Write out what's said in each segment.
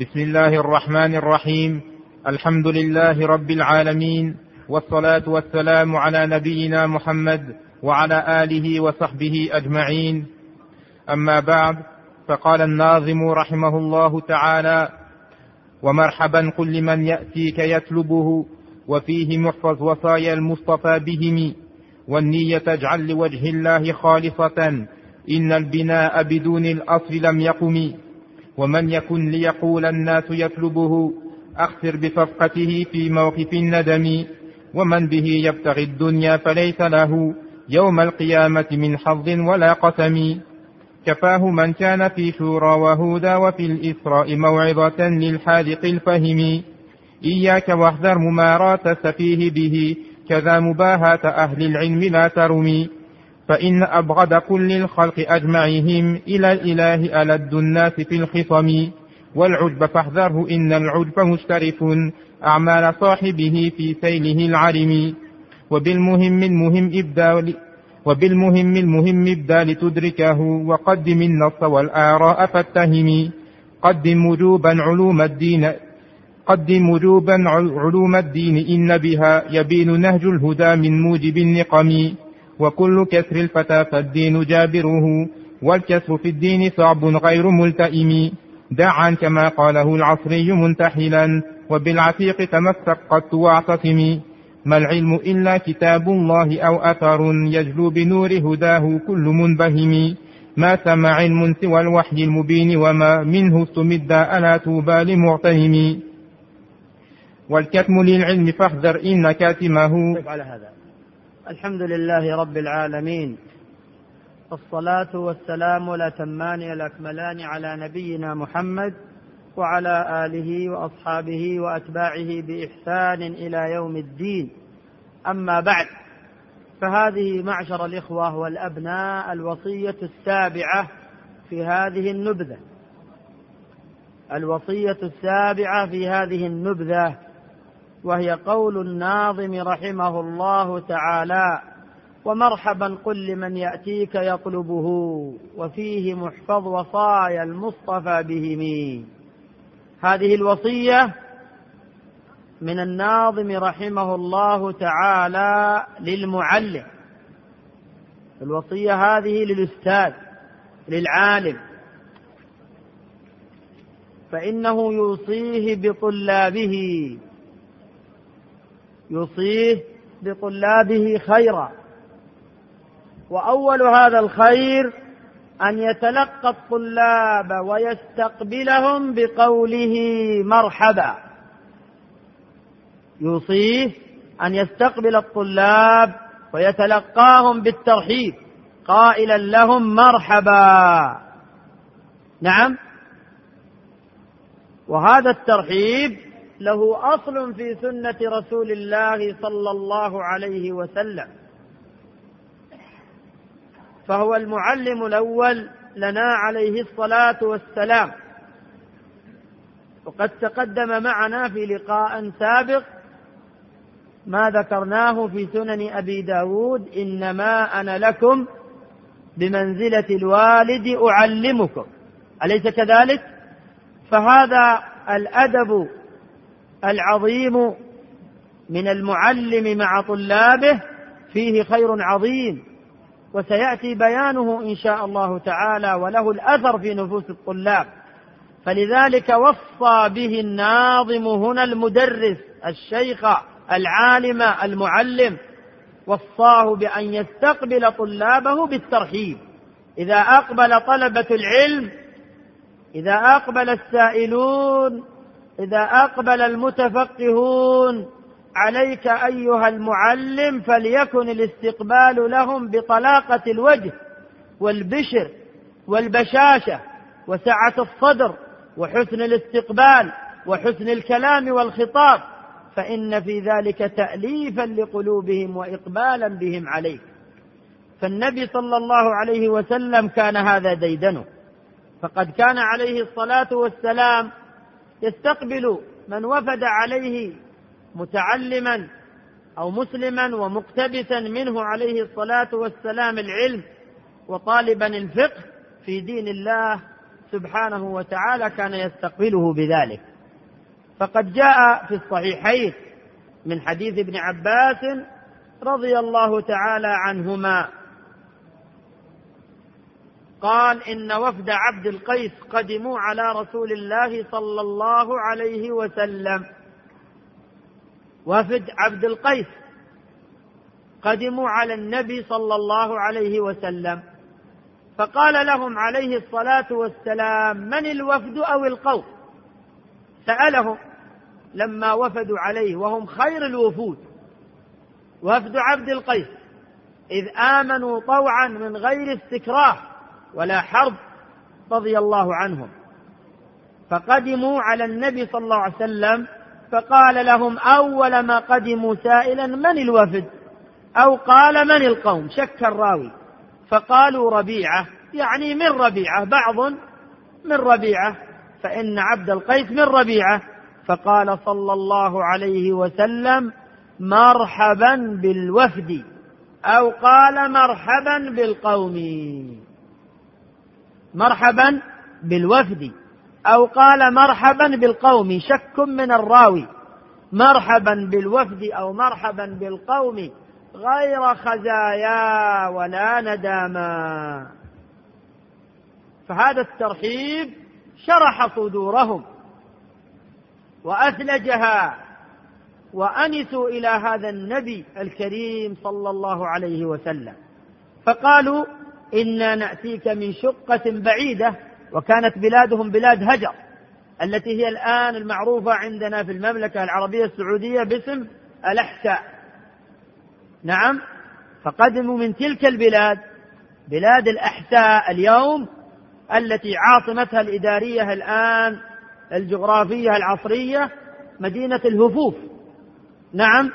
بسم الله الرحمن الرحيم. الحمد لله رب العالمين. والصلاة والسلام على نبينا محمد وعلى آله وصحبه أجمعين. أما بعد فقال الناظم رحمه الله تعالى ومرحبا قل لمن يأتيك يطلبه وفيه محفظ وصايا المصطفى بهم والنية اجعل لوجه الله خالصة إن البناء بدون الأصل لم يقم. ومن يكن ليقول الناس يطلبه أخسر بصفقته في موقف الندم. ومن به يبتغي الدنيا فليس له يوم القيامة من حظ ولا قسم. كفاه من كان في شورى وهدى وفي الإسراء موعظة للحاذق الفهم. إياك واحذر مماراة السفيه به كذا مباهاة أهل العلم لا ترمي. فإن أبغض كل الخلق أجمعهم إلى الإله ألد الناس في الخصم. والعجب فاحذره إن العجب مشترف أعمال صاحبه في سيله العرم. وبالمهم المهم إبدال وبالمهم المهم ابدا لتدركه وقدم النص والآراء فاتهم. قدم وجوبا علوم الدين قدم وجوبا علوم الدين إن بها يبين نهج الهدى من موجب النقم. وكل كسر الفتى فالدين جابره والكسر في الدين صعب غير ملتئم. دعا كما قاله العصري منتحلا وبالعتيق تمسك قد واعتصم. ما العلم إلا كتاب الله أو أثر يجلو بنور هداه كل منبهم. ما سمع علم سوى الوحي المبين وما منه استمد ألا توبى لمعتهم. والكتم للعلم فاحذر إن كاتمه. على هذا. الحمد لله رب العالمين. الصلاة والسلام الأتمان الأكملان على نبينا محمد وعلى آله وأصحابه وأتباعه بإحسان إلى يوم الدين. أما بعد فهذه معشر الإخوة والأبناء الوصية السابعة في هذه النبذة. الوصية السابعة في هذه النبذة وهي قول الناظم رحمه الله تعالى ومرحبا قل لمن يأتيك يطلبه وفيه محفظ وصايا المصطفى بهم. هذه الوصية من الناظم رحمه الله تعالى للمعلم. الوصية هذه للأستاذ للعالم. فإنه يوصيه بطلابه يوصيه بطلابه خيرا. وأول هذا الخير أن يتلقى الطلاب ويستقبلهم بقوله مرحبا. يوصيه أن يستقبل الطلاب ويتلقاهم بالترحيب قائلا لهم مرحبا. نعم. وهذا الترحيب له أصل في سنة رسول الله صلى الله عليه وسلم. فهو المعلم الأول لنا عليه الصلاة والسلام. وقد تقدم معنا في لقاء سابق ما ذكرناه في سنن أبي داود إنما أنا لكم بمنزلة الوالد أعلمكم. أليس كذلك؟ فهذا الأدب العظيم من المعلم مع طلابه فيه خير عظيم وسيأتي بيانه إن شاء الله تعالى وله الأثر في نفوس الطلاب. فلذلك وصى به الناظم هنا المدرس الشيخ العالم المعلم وصاه بأن يستقبل طلابه بالترحيب. إذا أقبل طلبة العلم إذا أقبل السائلون إذا أقبل المتفقهون عليك أيها المعلم فليكن الاستقبال لهم بطلاقة الوجه والبشر والبشاشة وسعة الصدر وحسن الاستقبال وحسن الكلام والخطاب فإن في ذلك تأليفا لقلوبهم وإقبالا بهم عليك. فالنبي صلى الله عليه وسلم كان هذا ديدنه. فقد كان عليه الصلاة والسلام يستقبل من وفد عليه متعلما أو مسلما ومقتبسا منه عليه الصلاة والسلام العلم وطالبا الفقه في دين الله سبحانه وتعالى كان يستقبله بذلك. فقد جاء في الصحيحين من حديث ابن عباس رضي الله تعالى عنهما قال إن وفد عبد القيس قدموا على رسول الله صلى الله عليه وسلم. وفد عبد القيس قدموا على النبي صلى الله عليه وسلم. فقال لهم عليه الصلاة والسلام من الوفد أو القوم سألهم لما وفدوا عليه وهم خير الوفود. وفد عبد القيس إذ آمنوا طوعا من غير استكراه. ولا حرب رضي الله عنهم. فقدموا على النبي صلى الله عليه وسلم فقال لهم أول ما قدموا سائلا من الوفد؟ أو قال من القوم؟ شك الراوي. فقالوا ربيعة. يعني من ربيعة؟ بعض من ربيعة. فإن عبد القيس من ربيعة. فقال صلى الله عليه وسلم مرحبا بالوفد. أو قال مرحبا بالقوم. مرحبا بالوفد أو قال مرحبا بالقوم شك من الراوي. مرحبا بالوفد أو مرحبا بالقوم غير خزايا ولا نداما. فهذا الترحيب شرح صدورهم وأثلجها وأنسوا إلى هذا النبي الكريم صلى الله عليه وسلم. فقالوا إنا نأتيك من شقة بعيدة وكانت بلادهم بلاد هجر التي هي الآن المعروفة عندنا في المملكة العربية السعودية باسم الأحساء. نعم فقدموا من تلك البلاد بلاد الأحساء اليوم التي عاصمتها الإدارية الآن الجغرافية العصرية مدينة الهفوف. نعم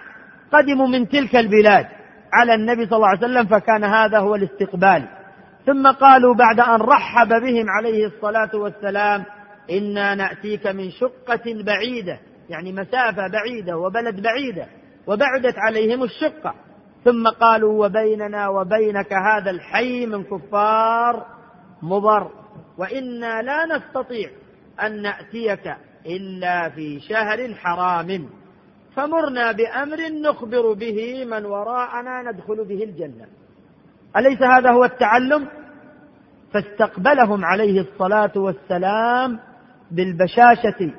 قدموا من تلك البلاد على النبي صلى الله عليه وسلم فكان هذا هو الاستقبال. ثم قالوا بعد أن رحب بهم عليه الصلاة والسلام إنا نأتيك من شقة بعيدة يعني مسافة بعيدة وبلد بعيدة وبعدت عليهم الشقة. ثم قالوا وبيننا وبينك هذا الحي من كفار مضر وإنا لا نستطيع أن نأتيك إلا في شهر حرام. فمرنا بأمر نخبر به من وراءنا ندخل به الجنة. أليس هذا هو التعلم؟ فاستقبلهم عليه الصلاة والسلام بالبشاشة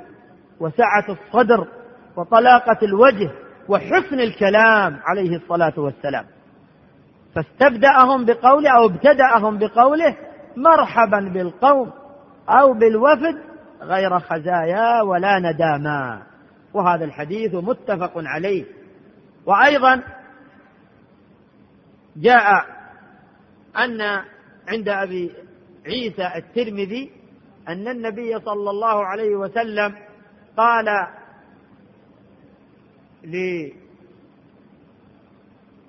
وسعة الصدر وطلاقة الوجه وحسن الكلام عليه الصلاة والسلام. فاستبدأهم بقوله أو ابتدأهم بقوله مرحبا بالقوم أو بالوفد غير خزايا ولا نداما وهذا الحديث متفق عليه. وأيضا جاء أن عند أبي عيسى الترمذي أن النبي صلى الله عليه وسلم قال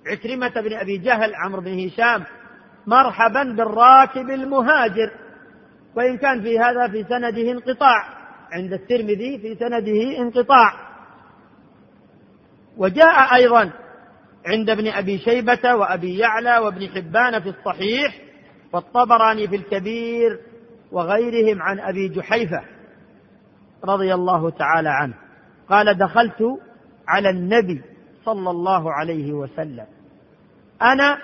لعكرمة بن أبي جهل عمرو بن هشام مرحبا بالراكب المهاجر. وإن كان في هذا في سنده انقطاع عند الترمذي في سنده انقطاع. وجاء أيضا عند ابن أبي شيبة وأبي يعلى وابن حبان في الصحيح والطبراني في الكبير وغيرهم عن أبي جحيفة رضي الله تعالى عنه. قال دخلت على النبي صلى الله عليه وسلم. أنا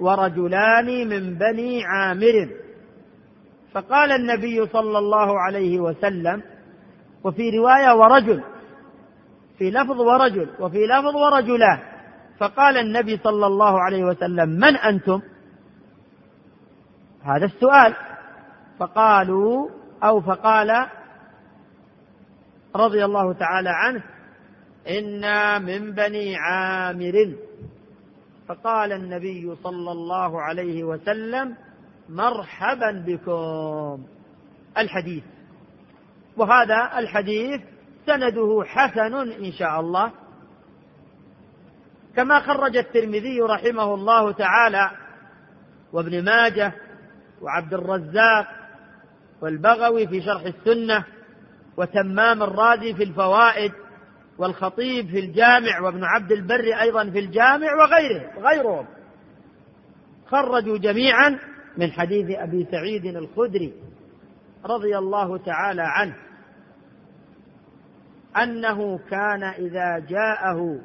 ورجلان من بني عامر. فقال النبي صلى الله عليه وسلم وفي رواية ورجل في لفظ ورجل وفي لفظ ورجلان. فقال النبي صلى الله عليه وسلم من أنتم؟ هذا السؤال. فقالوا أو فقال رضي الله تعالى عنه إنا من بني عامر. فقال النبي صلى الله عليه وسلم مرحبا بكم. الحديث. وهذا الحديث سنده حسن إن شاء الله. كما خرج الترمذي رحمه الله تعالى وابن ماجه وعبد الرزاق والبغوي في شرح السنة وتمام الرازي في الفوائد والخطيب في الجامع وابن عبد البر أيضا في الجامع وغيره غيرهم خرجوا جميعا من حديث أبي سعيد الخدري رضي الله تعالى عنه أنه كان إذا جاءه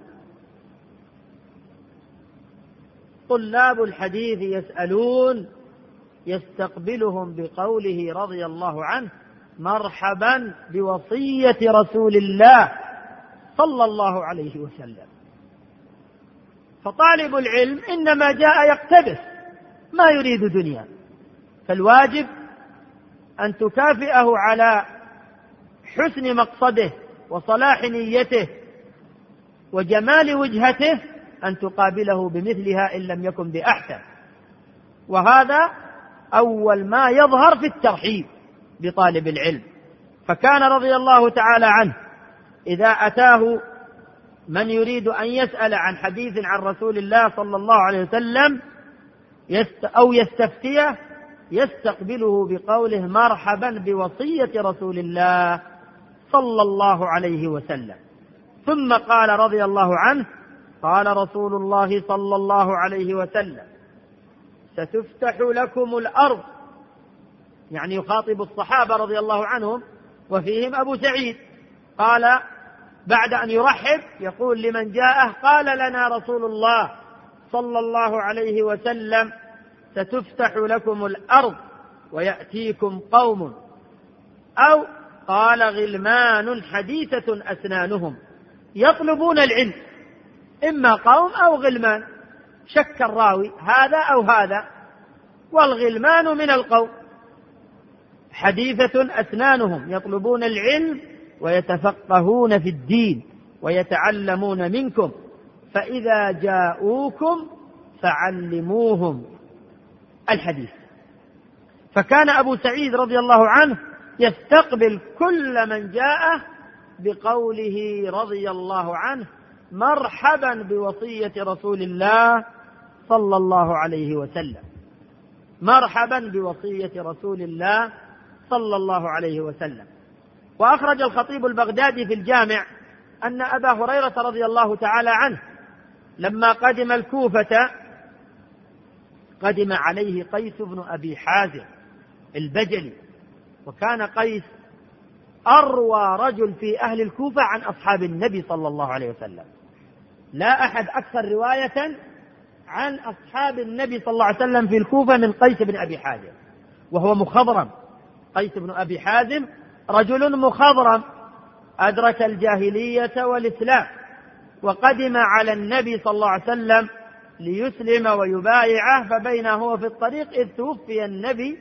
طلاب الحديث يسألون يستقبلهم بقوله رضي الله عنه مرحبا بوصية رسول الله صلى الله عليه وسلم. فطالب العلم إنما جاء يقتبس ما يريد دنيا. فالواجب أن تكافئه على حسن مقصده وصلاح نيته وجمال وجهته أن تقابله بمثلها إن لم يكن بأحسن. وهذا أول ما يظهر في الترحيب بطالب العلم. فكان رضي الله تعالى عنه إذا أتاه من يريد أن يسأل عن حديث عن رسول الله صلى الله عليه وسلم أو يستفتيه يستقبله بقوله مرحبا بوصية رسول الله صلى الله عليه وسلم. ثم قال رضي الله عنه قال رسول الله صلى الله عليه وسلم ستفتح لكم الأرض. يعني يخاطب الصحابة رضي الله عنهم وفيهم أبو سعيد. قال بعد أن يرحب يقول لمن جاءه قال لنا رسول الله صلى الله عليه وسلم ستفتح لكم الأرض ويأتيكم قوم. أو قال غلمان حديثة أسنانهم يطلبون العلم. إما قوم أو غلمان شك الراوي هذا أو هذا والغلمان من القوم. حديثة أسنانهم يطلبون العلم ويتفقهون في الدين ويتعلمون منكم فإذا جاءوكم فعلموهم. الحديث. فكان أبو سعيد رضي الله عنه يستقبل كل من جاءه بقوله رضي الله عنه مرحبا بوصية رسول الله صلى الله عليه وسلم. مرحبا بوصية رسول الله صلى الله عليه وسلم. وأخرج الخطيب البغدادي في الجامع أن أبا هريرة رضي الله تعالى عنه لما قدم الكوفة قدم عليه قيس بن أبي حازم البجلي وكان قيس أروى رجل في أهل الكوفة عن أصحاب النبي صلى الله عليه وسلم. لا أحد أكثر رواية عن أصحاب النبي صلى الله عليه وسلم في الكوفة من قيس بن أبي حازم وهو مخضرم. قيس بن أبي حازم رجل مخضرم أدرك الجاهلية والإسلام وقدم على النبي صلى الله عليه وسلم ليسلم ويبايعه فبينه هو في الطريق إذ توفي النبي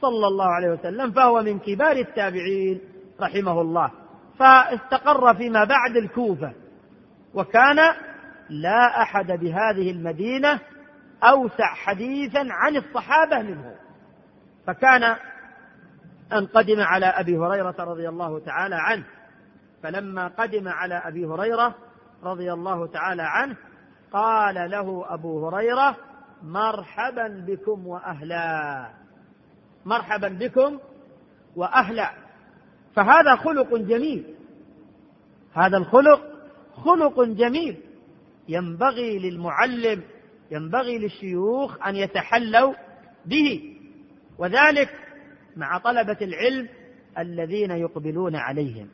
صلى الله عليه وسلم فهو من كبار التابعين رحمه الله. فاستقر فيما بعد الكوفة. وكان لا أحد بهذه المدينة أوسع حديثا عن الصحابة منه. فكان أن قدم على أبي هريرة رضي الله تعالى عنه. فلما قدم على أبي هريرة رضي الله تعالى عنه قال له أبو هريرة مرحبا بكم وأهلا. مرحبا بكم وأهلا. فهذا خلق جميل. هذا الخلق خلق جميل. ينبغي للمعلم ينبغي للشيوخ أن يتحلوا به. وذلك مع طلبة العلم الذين يقبلون عليهم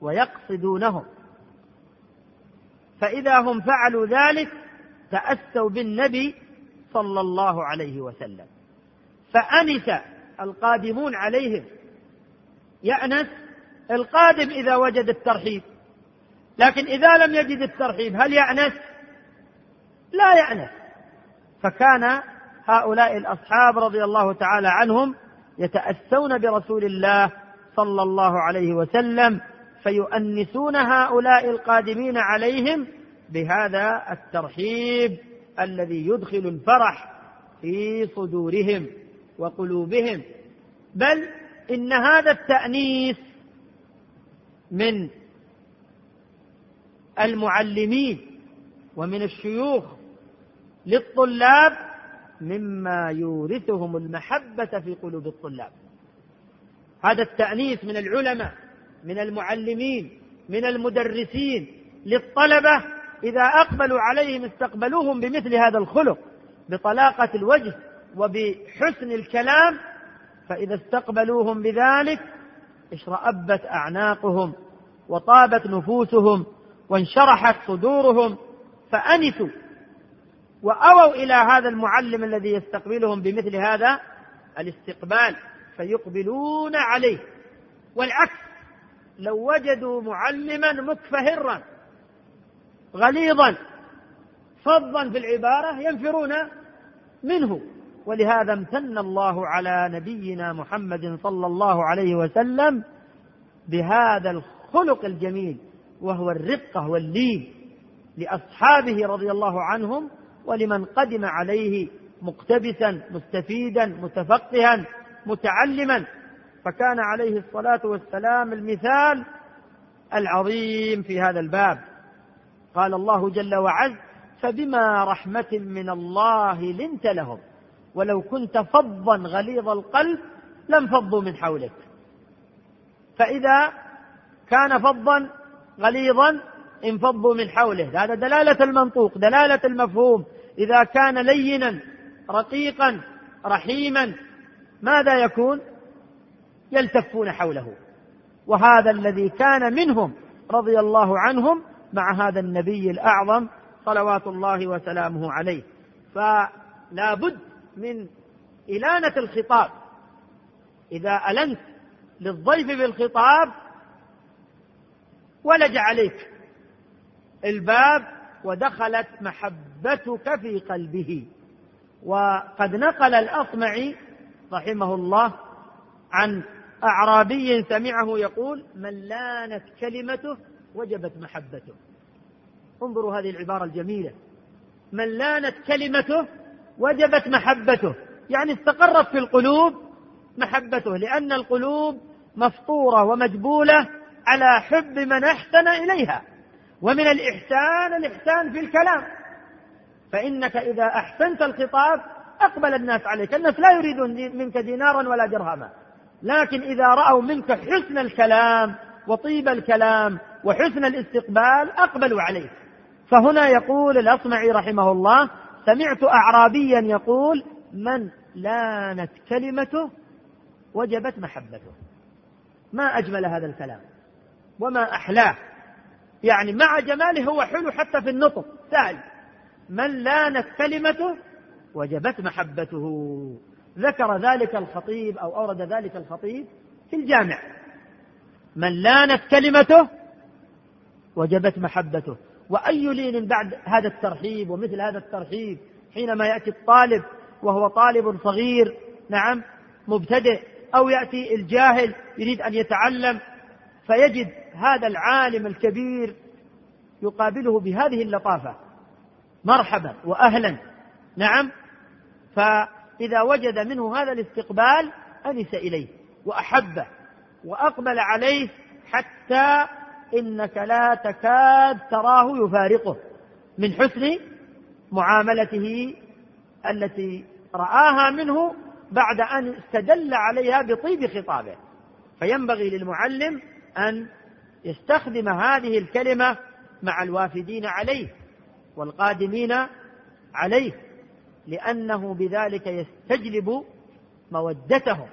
ويقصدونهم. فإذا هم فعلوا ذلك تأسوا بالنبي صلى الله عليه وسلم. فأنس القادمون عليهم. يأنس القادم إذا وجد الترحيب. لكن إذا لم يجد الترحيب هل يأنس؟ لا يأنس فكان هؤلاء الأصحاب رضي الله تعالى عنهم يتأسون برسول الله صلى الله عليه وسلم فيؤنسون هؤلاء القادمين عليهم بهذا الترحيب الذي يدخل الفرح في صدورهم وقلوبهم بل إن هذا التأنيس من المعلمين ومن الشيوخ للطلاب مما يورثهم المحبة في قلوب الطلاب. هذا التأنيس من العلماء من المعلمين من المدرسين للطلبة إذا أقبلوا عليهم استقبلوهم بمثل هذا الخلق بطلاقة الوجه وبحسن الكلام فإذا استقبلوهم بذلك اشرأبت أعناقهم وطابت نفوسهم وانشرحت صدورهم فأنسوا وأووا إلى هذا المعلم الذي يستقبلهم بمثل هذا الاستقبال فيقبلون عليه. والعكس لو وجدوا معلما مكفهرا غليظا فظا في العبارة ينفرون منه. ولهذا امتن الله على نبينا محمد صلى الله عليه وسلم بهذا الخلق الجميل. وهو الرقة واللين لأصحابه رضي الله عنهم ولمن قدم عليه مقتبسا مستفيدا متفقها متعلما. فكان عليه الصلاة والسلام المثال العظيم في هذا الباب. قال الله جل وعز فبما رحمة من الله لنت لهم ولو كنت فظا غليظ القلب لم فضوا من حولك. فإذا كان فظا غليظا انفضوا من حوله. هذا دلالة المنطوق دلالة المفهوم. إذا كان لينا رقيقا رحيما ماذا يكون؟ يلتفون حوله. وهذا الذي كان منهم رضي الله عنهم مع هذا النبي الأعظم صلوات الله وسلامه عليه. فلا بد من إلانة الخطاب. إذا ألنت للضيف بالخطاب ولج عليك الباب ودخلت محبتك في قلبه. وقد نقل الأصمعي رحمه الله عن أعرابي سمعه يقول من لانت كلمته وجبت محبته. انظروا هذه العبارة الجميلة. من لانت كلمته وجبت محبته. يعني استقرت في القلوب محبته لأن القلوب مفطورة ومجبولة على حب من أحسن إليها. ومن الإحسان الإحسان في الكلام. فإنك إذا أحسنت الخطاب أقبل الناس عليك. الناس لا يريدون منك دينارا ولا درهما. لكن إذا رأوا منك حسن الكلام وطيب الكلام وحسن الاستقبال أقبلوا عليك. فهنا يقول الأصمعي رحمه الله سمعت أعرابيا يقول من لانت كلمته وجبت محبته. ما أجمل هذا الكلام؟ وما أحلاه. يعني مع جماله هو حلو حتى في النطق. سهل من لانت كلمته وجبت محبته. ذكر ذلك الخطيب أو أورد ذلك الخطيب في الجامع. من لانت كلمته وجبت محبته. وأي لين بعد هذا الترحيب ومثل هذا الترحيب حينما يأتي الطالب وهو طالب صغير نعم مبتدئ أو يأتي الجاهل يريد أن يتعلم فيجد هذا العالم الكبير يقابله بهذه اللطافة. مرحبا وأهلا. نعم. فإذا وجد منه هذا الاستقبال أنس إليه وأحبه وأقبل عليه حتى إنك لا تكاد تراه يفارقه من حسن معاملته التي رآها منه بعد أن استدل عليها بطيب خطابه. فينبغي للمعلم أن يستخدم هذه الكلمة مع الوافدين عليه والقادمين عليه لأنه بذلك يستجلب مودتهم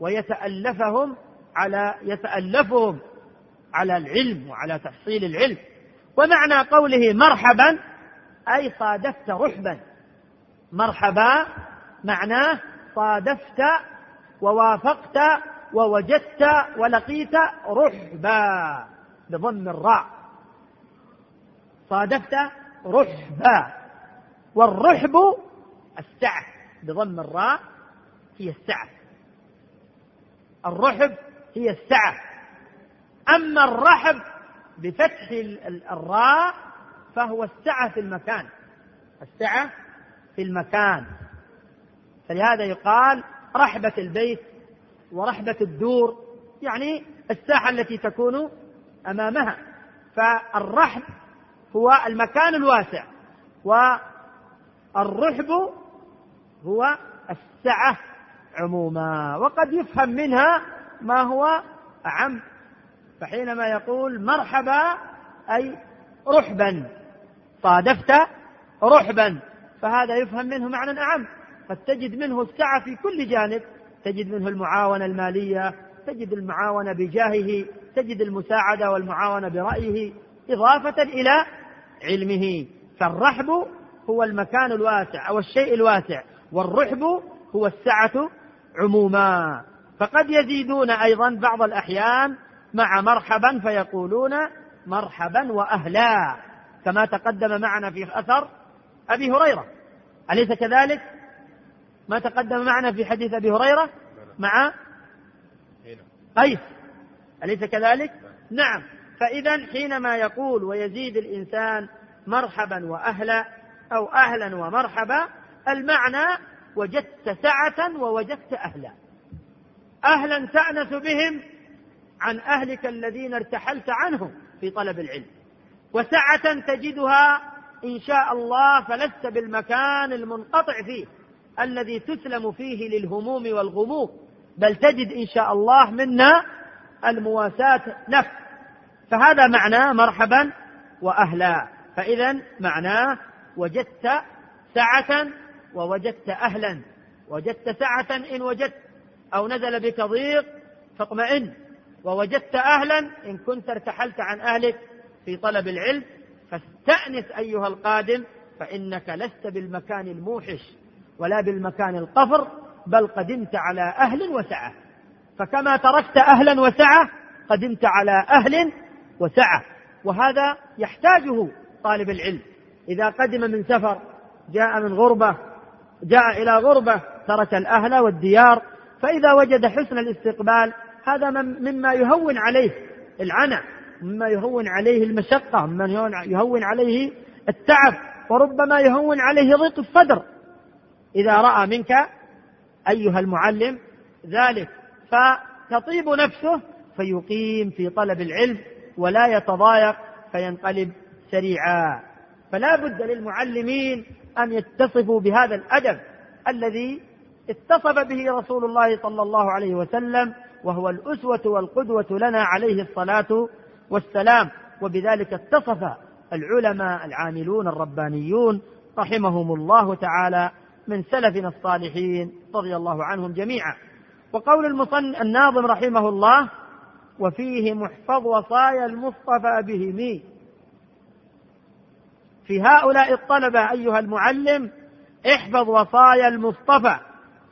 ويتألفهم على يتألفهم على العلم وعلى تحصيل العلم. ومعنى قوله مرحبا أي صادفت رحبا. مرحبا معناه صادفت ووافقت ووجدت ولقيت رحبا بضم الراء. صادفت رحبا. والرحب السعة بضم الراء هي السعة الرحب هي السعة أما الرحب بفتح الراء فهو السعة في المكان. السعة في المكان. فلهذا يقال رحبة البيت ورحبة الدور يعني الساحة التي تكون أمامها. فالرحب هو المكان الواسع والرحب هو السعة عموما. وقد يفهم منها ما هو أعم فحينما يقول مرحبا أي رحبا. صادفت رحبا فهذا يفهم منه معنى أعم قد تجد منه السعة في كل جانب. تجد منه المعاونة المالية تجد المعاونة بجاهه تجد المساعدة والمعاونة برأيه إضافة إلى علمه. فالرحب هو المكان الواسع أو الشيء الواسع والرحب هو السعة عموما. فقد يزيدون أيضا بعض الأحيان مع مرحبا فيقولون مرحبا وأهلا كما تقدم معنا في أثر أبي هريرة. أليس كذلك؟ ما تقدم معنا في حديث أبي هريرة مع قيس أليس كذلك؟ نعم. فإذا حينما يقول ويزيد الإنسان مرحبا وأهلا أو أهلا ومرحبا المعنى وجدت سعة ووجدت أهلا. أهلا تأنس بهم عن أهلك الذين ارتحلت عنهم في طلب العلم. وسعة تجدها إن شاء الله فلست بالمكان المنقطع فيه. الذي تسلم فيه للهموم والغموم بل تجد إن شاء الله منا المواساة لك فهذا معناه مرحبا وأهلا. فإذا معناه وجدت سعة ووجدت أهلا. وجدت سعة إن وجدت أو نزل بك ضيق فاطمئن. ووجدت أهلا إن كنت ارتحلت عن أهلك في طلب العلم. فاستأنس أيها القادم فإنك لست بالمكان الموحش. ولا بالمكان القفر بل قدمت على أهل وسعة. فكما تركت أهلا وسعة قدمت على أهل وسعة. وهذا يحتاجه طالب العلم. إذا قدم من سفر جاء من غربة جاء إلى غربة ترك الأهل والديار. فإذا وجد حسن الاستقبال هذا مما يهون عليه العنى مما يهون عليه المشقة مما يهون عليه التعب وربما يهون عليه ضيق الصدر. إذا رأى منك أيها المعلم ذلك فتطيب نفسه فيقيم في طلب العلم ولا يتضايق فينقلب سريعا. فلا بد للمعلمين أن يتصفوا بهذا الأدب الذي اتصف به رسول الله صلى الله عليه وسلم وهو الأسوة والقدوة لنا عليه الصلاة والسلام. وبذلك اتصف العلماء العاملون الربانيون رحمهم الله تعالى من سلفنا الصالحين رضي الله عنهم جميعا. وقول المصن الناظم رحمه الله وفيه محفظ وصايا المصطفى بهم. في هؤلاء الطلبة أيها المعلم احفظ وصايا المصطفى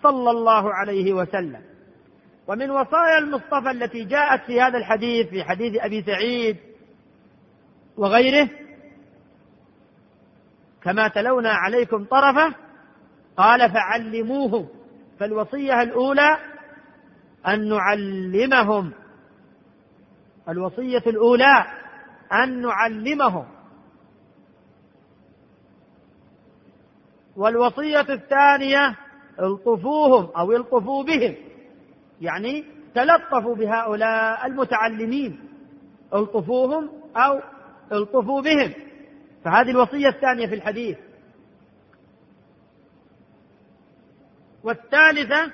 صلى الله عليه وسلم. ومن وصايا المصطفى التي جاءت في هذا الحديث في حديث أبي سعيد وغيره كما تلونا عليكم طرفة قال فعلموهم. فالوصية الأولى أن نعلمهم. الوصية الأولى أن نعلمهم. والوصية الثانية الطفوهم أو الطفوا بهم. يعني تلطفوا بهؤلاء المتعلمين. الطفوهم أو الطفوا بهم. فهذه الوصية الثانية في الحديث. والثالثة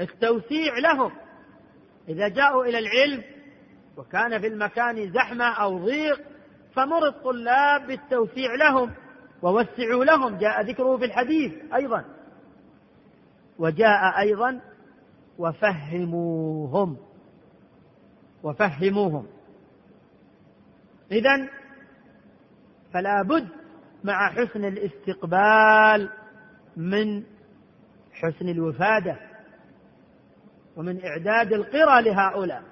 التوسيع لهم. إذا جاءوا إلى العلم وكان في المكان زحمة أو ضيق فمر الطلاب بالتوسيع لهم ووسعوا لهم. جاء ذكره في الحديث أيضا. وجاء أيضا وفهموهم. وفهموهم. إذا فلا بد مع حسن الاستقبال من حسن الوفادة ومن إعداد القرى لهؤلاء.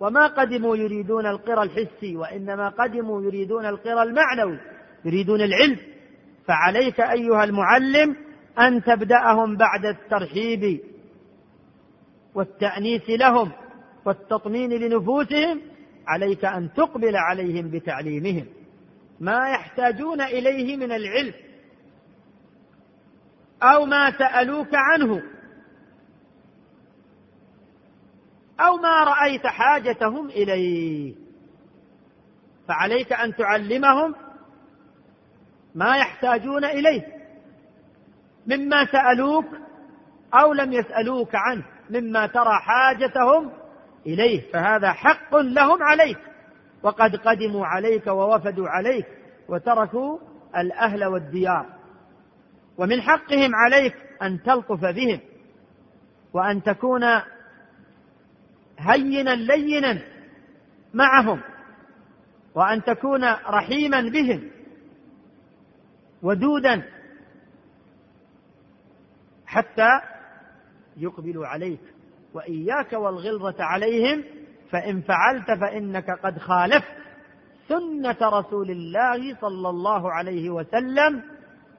وما قدموا يريدون القرى الحسي وإنما قدموا يريدون القرى المعنوي يريدون العلم. فعليك أيها المعلم أن تبدأهم بعد الترحيب والتأنيس لهم والتطمين لنفوسهم. عليك أن تقبل عليهم بتعليمهم. ما يحتاجون إليه من العلم أو ما سألوك عنه أو ما رأيت حاجتهم إليه فعليك أن تعلمهم ما يحتاجون إليه مما سألوك أو لم يسألوك عنه مما ترى حاجتهم إليه فهذا حق لهم عليك وقد قدموا عليك ووفدوا عليك وتركوا الأهل والديار. ومن حقهم عليك أن تلطف بهم وأن تكون هينا لينا معهم وأن تكون رحيما بهم ودودا حتى يقبلوا عليك. وإياك والغلظة عليهم فإن فعلت فإنك قد خالفت سنة رسول الله صلى الله عليه وسلم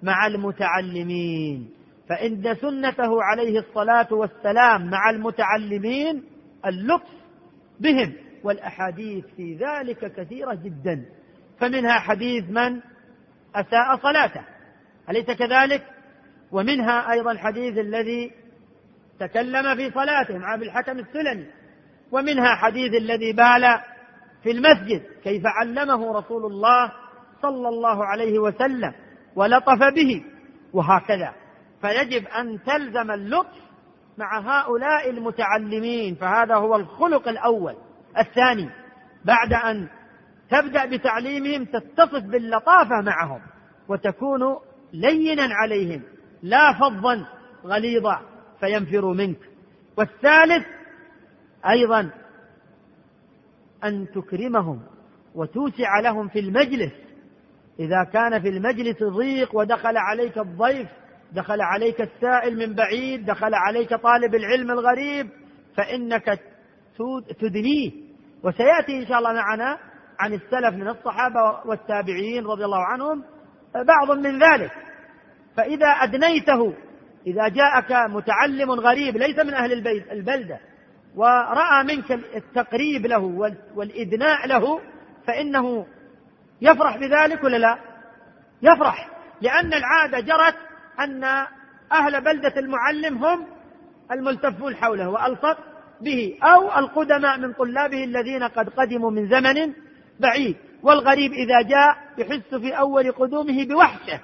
مع المتعلمين. فإن سنته عليه الصلاة والسلام مع المتعلمين اللطف بهم والأحاديث في ذلك كثيرة جدا. فمنها حديث من أساء صلاته. أليس كذلك؟ ومنها أيضا الحديث الذي تكلم في صلاته مع أبي الحكم السلمي. ومنها حديث الذي بال في المسجد كيف علمه رسول الله صلى الله عليه وسلم ولطف به وهكذا. فيجب أن تلزم اللطف مع هؤلاء المتعلمين فهذا هو الخلق الأول. الثاني بعد أن تبدأ بتعليمهم تتصف باللطافة معهم وتكون لينا عليهم لا فظا غليظا فينفروا منك. والثالث أيضا أن تكرمهم وتوسع لهم في المجلس. إذا كان في المجلس ضيق ودخل عليك الضيف دخل عليك السائل من بعيد دخل عليك طالب العلم الغريب فإنك تدنيه. وسيأتي إن شاء الله معنا عن السلف من الصحابة والتابعين رضي الله عنهم بعض من ذلك. فإذا أدنيته إذا جاءك متعلم غريب ليس من أهل البلدة ورأى منك التقريب له والإدناء له فإنه يفرح بذلك ولا لا؟ يفرح لأن العادة جرت أن أهل بلدة المعلم هم الملتفون حوله وألصق به أو القدماء من طلابه الذين قد قدموا من زمن بعيد والغريب إذا جاء يحس في أول قدومه بوحشة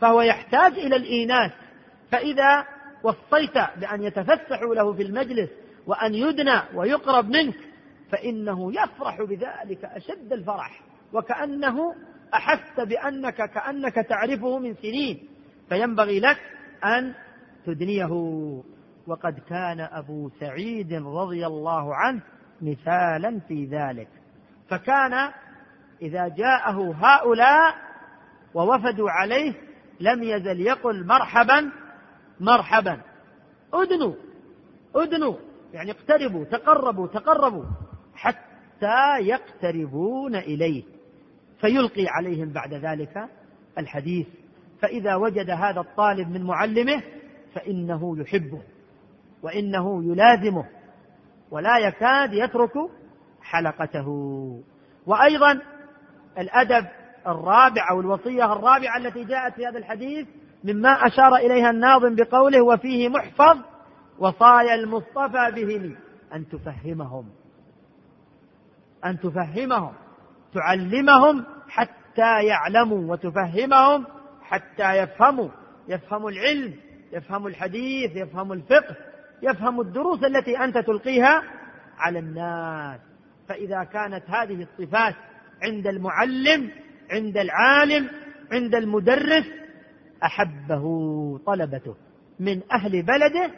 فهو يحتاج إلى الإيناس فإذا وصيت بأن يتفسحوا له في المجلس وأن يدنى ويقرب منك فإنه يفرح بذلك أشد الفرح وكأنه أحس بأنك كأنك تعرفه من سنين فينبغي لك أن تدنيه. وقد كان أبو سعيد رضي الله عنه مثالا في ذلك فكان إذا جاءه هؤلاء ووفدوا عليه لم يزل يقل مرحبا مرحبا. أدنوا أدنوا. يعني اقتربوا تقربوا تقربوا حتى يقتربون إليه. فيلقي عليهم بعد ذلك الحديث فإذا وجد هذا الطالب من معلمه فإنه يحبه وإنه يلازمه ولا يكاد يترك حلقته. وأيضا الأدب الرابع أو الوصية الرابعة التي جاءت في هذا الحديث مما أشار إليها الناظم بقوله وفيه محفظ وصايا المصطفى بهم أن تفهمهم. أن تفهمهم. تعلمهم حتى يعلموا وتفهمهم حتى يفهموا. يفهموا العلم يفهموا الحديث يفهموا الفقه يفهموا الدروس التي أنت تلقيها على الناس. فإذا كانت هذه الصفات عند المعلم عند العالم عند المدرس أحبه طلبته من أهل بلده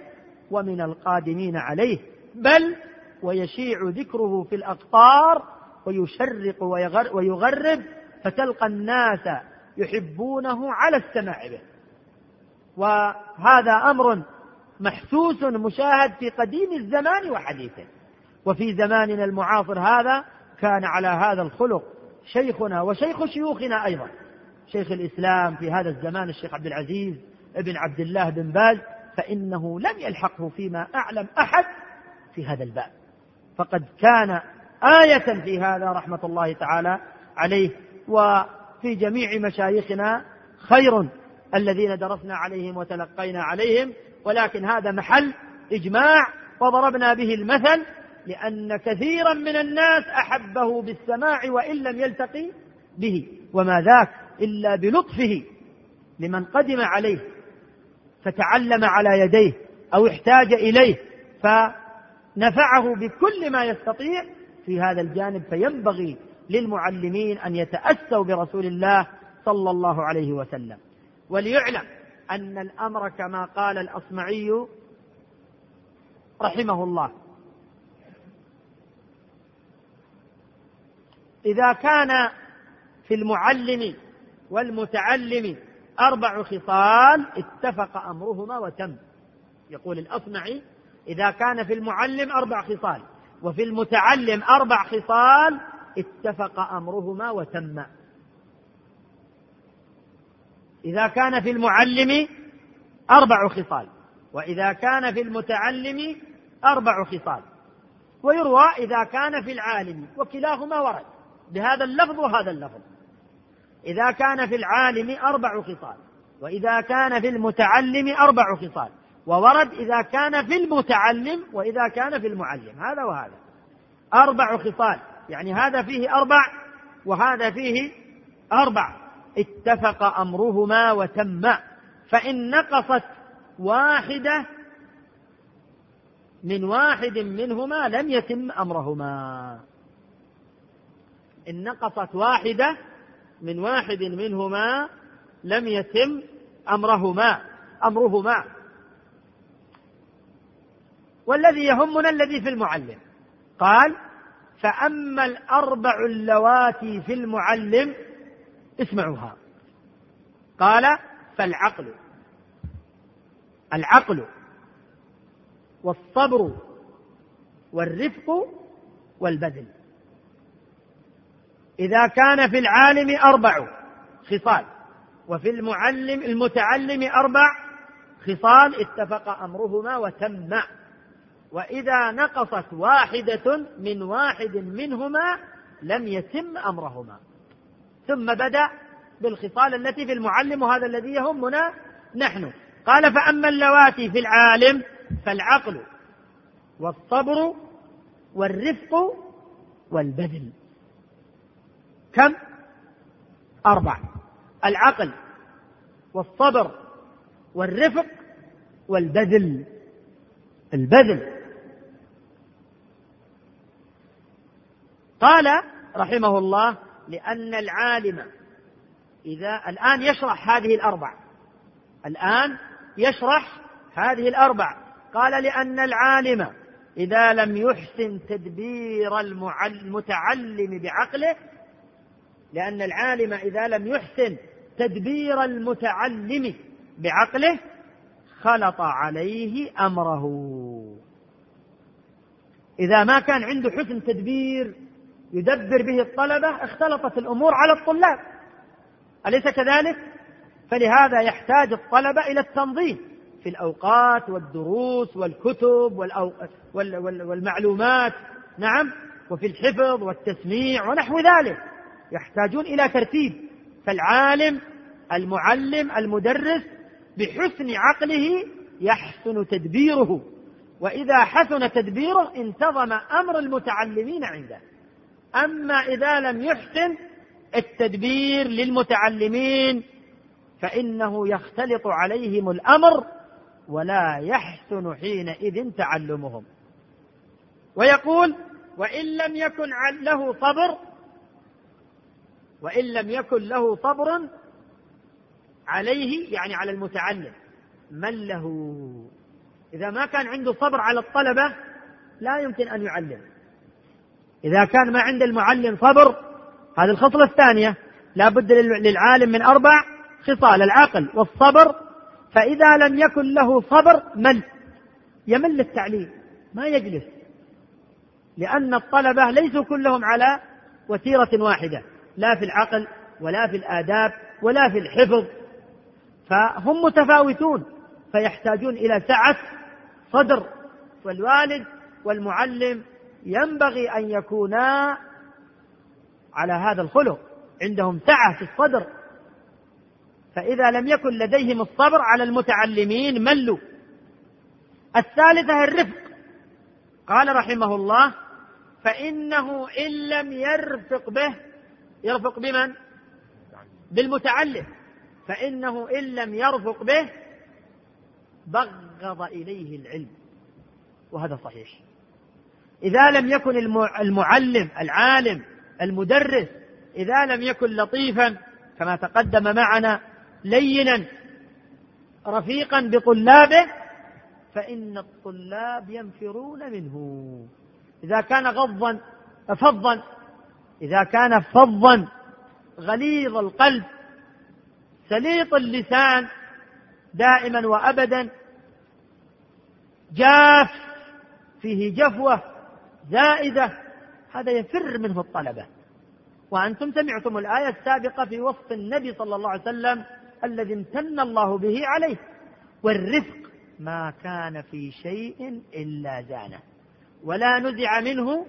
ومن القادمين عليه بل ويشيع ذكره في الأقطار ويشرق ويغرب فتلقى الناس يحبونه على السماع به. وهذا أمر محسوس مشاهد في قديم الزمان وحديثه. وفي زماننا المعاصر هذا كان على هذا الخلق شيخنا وشيخ شيوخنا أيضا. شيخ الإسلام في هذا الزمان الشيخ عبد العزيز ابن عبد الله بن باز فإنه لم يلحقه فيما أعلم أحد في هذا الباب. فقد كان آية في هذا رحمة الله تعالى عليه وفي جميع مشايخنا خير الذين درسنا عليهم وتلقينا عليهم ولكن هذا محل إجماع وضربنا به المثل لأن كثيرا من الناس أحبه بالسماع وإن لم يلتقي به وما ذاك إلا بلطفه لمن قدم عليه فتعلم على يديه أو احتاج إليه فنفعه بكل ما يستطيع في هذا الجانب فينبغي للمعلمين أن يتأسوا برسول الله صلى الله عليه وسلم. وليعلم أن الأمر كما قال الأصمعي رحمه الله. إذا كان في المعلم والمتعلم أربع خصال اتفق أمرهما وتم. يقول الأصمعي إذا كان في المعلم أربع خصال وفي المتعلم أربع خصال اتفق أمرهما وتم. إذا كان في المعلم أربع خصال وإذا كان في المتعلم أربع خصال. ويروى إذا كان في العالم وكلاهما ورد. بهذا اللفظ وهذا اللفظ. إذا كان في العالم أربع خصال وإذا كان في المتعلم أربع خصال وورد إذا كان في المتعلم وإذا كان في المعلم هذا وهذا. أربع خصال يعني هذا فيه أربع وهذا فيه أربع. اتفق أمرهما وتم. فإن نقصت واحدة من واحد منهما لم يتم أمرهما. إن نقصت واحدة من واحد منهما لم يتم أمرهما أمرهما. والذي يهمنا الذي في المعلم. قال فأما الأربع اللواتي في المعلم اسمعوها. قال فالعقل. العقل والصبر والرفق والبذل. إذا كان في العالم أربع خصال وفي المعلم المتعلم أربع خصال اتفق أمرهما وتم. وإذا نقصت واحدة من واحد منهما لم يتم أمرهما. ثم بدأ بالخصال التي في المعلم وهذا الذي يهمنا نحن. قال فأما اللواتي في العالم فالعقل والصبر والرفق والبذل. كم؟ أربع العقل والصبر والرفق والبذل. البذل. قال رحمه الله لأن العالم إذا الآن يشرح هذه الأربع الآن يشرح هذه الأربع قال لأن العالم إذا لم يحسن تدبير المتعلم بعقله لأن العالم إذا لم يحسن تدبير المتعلم بعقله خلط عليه أمره. إذا ما كان عنده حسن تدبير يدبر به الطلبة اختلطت الأمور على الطلاب. أليس كذلك؟ فلهذا يحتاج الطلبة إلى التنظيم في الأوقات والدروس والكتب والمعلومات نعم وفي الحفظ والتسميع ونحو ذلك. يحتاجون إلى ترتيب. فالعالم المعلم المدرس بحسن عقله يحسن تدبيره. وإذا حسن تدبيره انتظم أمر المتعلمين عنده. أما إذا لم يحسن التدبير للمتعلمين فإنه يختلط عليهم الأمر ولا يحسن حينئذ تعلمهم. ويقول وإن لم يكن له صبر وإن لم يكن له صبر عليه يعني على المتعلم من له؟ إذا ما كان عنده صبر على الطلبة لا يمكن أن يعلم. إذا كان ما عند المعلم صبر هذه الخصلة الثانية لا بد للعالم من أربع خصال العقل والصبر. فإذا لم يكن له صبر مل يمل التعليم ما يجلس. لأن الطلبة ليسوا كلهم على وتيرة واحدة. لا في العقل ولا في الآداب ولا في الحفظ. فهم متفاوتون فيحتاجون إلى سعة صدر. والوالد والمعلم ينبغي أن يكونا على هذا الخلق. عندهم سعة في الصدر. فإذا لم يكن لديهم الصبر على المتعلمين ملوا. الثالثة الرفق. قال رحمه الله فإنه إن لم يرفق به يرفق بمن؟ بالمتعلم. فإنه إن لم يرفق به بغض إليه العلم. وهذا صحيح. إذا لم يكن المعلم العالم المدرس إذا لم يكن لطيفا كما تقدم معنا لينا رفيقا بطلابه فإن الطلاب ينفرون منه. إذا كان غضا فظا إذا كان فظا غليظ القلب سليط اللسان دائما وأبدا جاف فيه جفوة زائدة هذا يفر منه الطلبة. وأنتم سمعتم الآية السابقة في وصف النبي صلى الله عليه وسلم الذي امتن الله به عليه. والرفق ما كان في شيء إلا زانه ولا نزع منه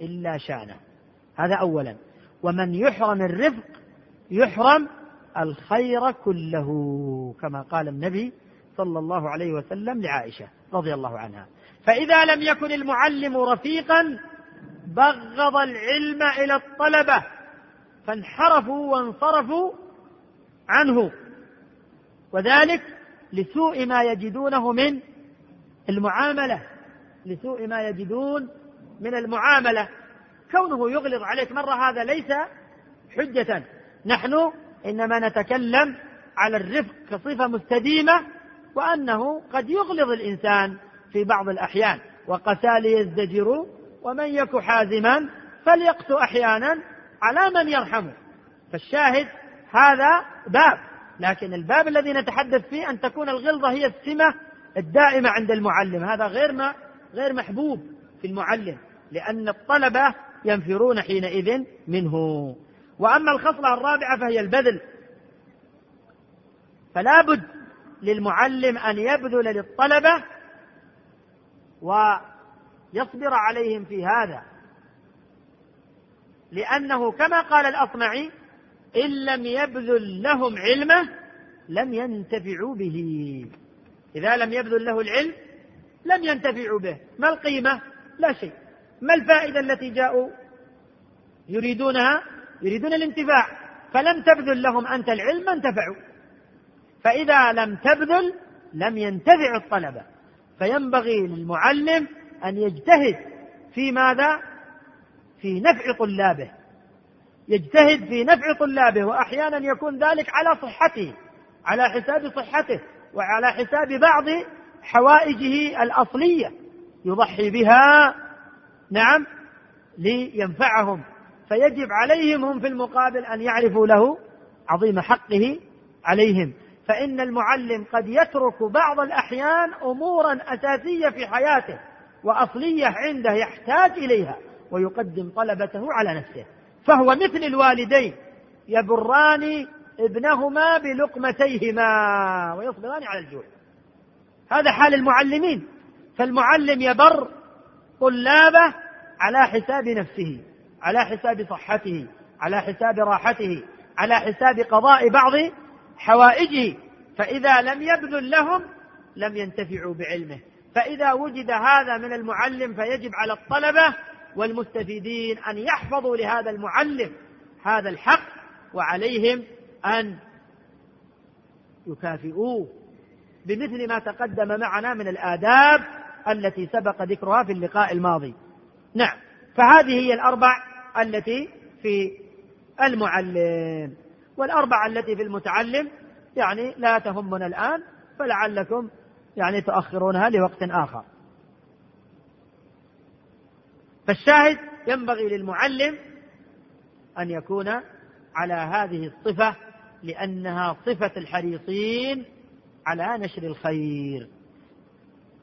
إلا شانه. هذا أولا. ومن يحرم الرفق يحرم الخير كله كما قال النبي صلى الله عليه وسلم لعائشة رضي الله عنها. فإذا لم يكن المعلم رفيقا بغض العلم إلى الطلبة فانحرفوا وانصرفوا عنه. وذلك لسوء ما يجدونه من المعاملة لسوء ما يجدون من المعاملة. كونه يغلظ عليك مرة هذا ليس حجة. نحن إنما نتكلم على الرفق كصفة مستديمة وأنه قد يغلظ الإنسان في بعض الأحيان. وقسى ليزدجروا ومن يك حازما فليقسو أحيانا على من يرحمه. فالشاهد هذا باب. لكن الباب الذي نتحدث فيه أن تكون الغلظة هي السمة الدائمة عند المعلم. هذا غير ما غير محبوب في المعلم لأن الطلبة ينفرون حينئذ منه. وأما الخصلة الرابعة فهي البذل. فلا بد للمعلم أن يبذل للطلبة ويصبر عليهم في هذا. لأنه كما قال الأصمعي إن لم يبذل لهم علمه لم ينتفعوا به. إذا لم يبذل له العلم لم ينتفعوا به. ما القيمة؟ لا شيء. ما الفائدة التي جاءوا يريدونها؟ يريدون الانتفاع. فلم تبذل لهم أنت العلم ما انتفعوا فإذا لم تبذل لم ينتفع الطلبة فينبغي للمعلم أن يجتهد في ماذا؟ في نفع طلابه. يجتهد في نفع طلابه وأحيانا يكون ذلك على صحته على حساب صحته وعلى حساب بعض حوائجه الأصلية. يضحي بها نعم لينفعهم. فيجب عليهم هم في المقابل أن يعرفوا له عظيم حقه عليهم. فإن المعلم قد يترك بعض الأحيان أمورا أساسية في حياته وأصلية عنده يحتاج إليها ويقدم طلبته على نفسه. فهو مثل الوالدين يبران ابنهما بلقمتيهما ويصبران على الجوع. هذا حال المعلمين. فالمعلم يبر طلابه على حساب نفسه على حساب صحته على حساب راحته على حساب قضاء بعض حوائجه. فإذا لم يبذل لهم لم ينتفعوا بعلمه. فإذا وجد هذا من المعلم فيجب على الطلبة والمستفيدين أن يحفظوا لهذا المعلم هذا الحق وعليهم أن يكافئوه. بمثل ما تقدم معنا من الآداب التي سبق ذكرها في اللقاء الماضي. نعم. فهذه هي الأربع التي في المعلم. والأربعة التي في المتعلم يعني لا تهمنا الآن فلعلكم يعني تؤخرونها لوقت آخر. فالشاهد ينبغي للمعلم أن يكون على هذه الصفة لأنها صفة الحريصين على نشر الخير.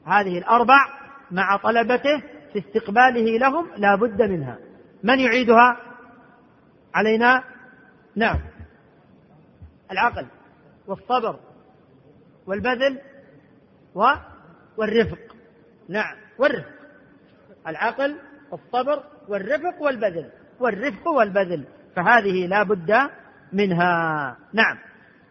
هذه الأربع مع طلبته في استقباله لهم لا بد منها. من يعيدها؟ علينا؟ نعم. العقل والصبر والبذل والرفق. نعم والرفق. العقل والصبر والرفق والبذل. والرفق والبذل. فهذه لا بد منها. نعم.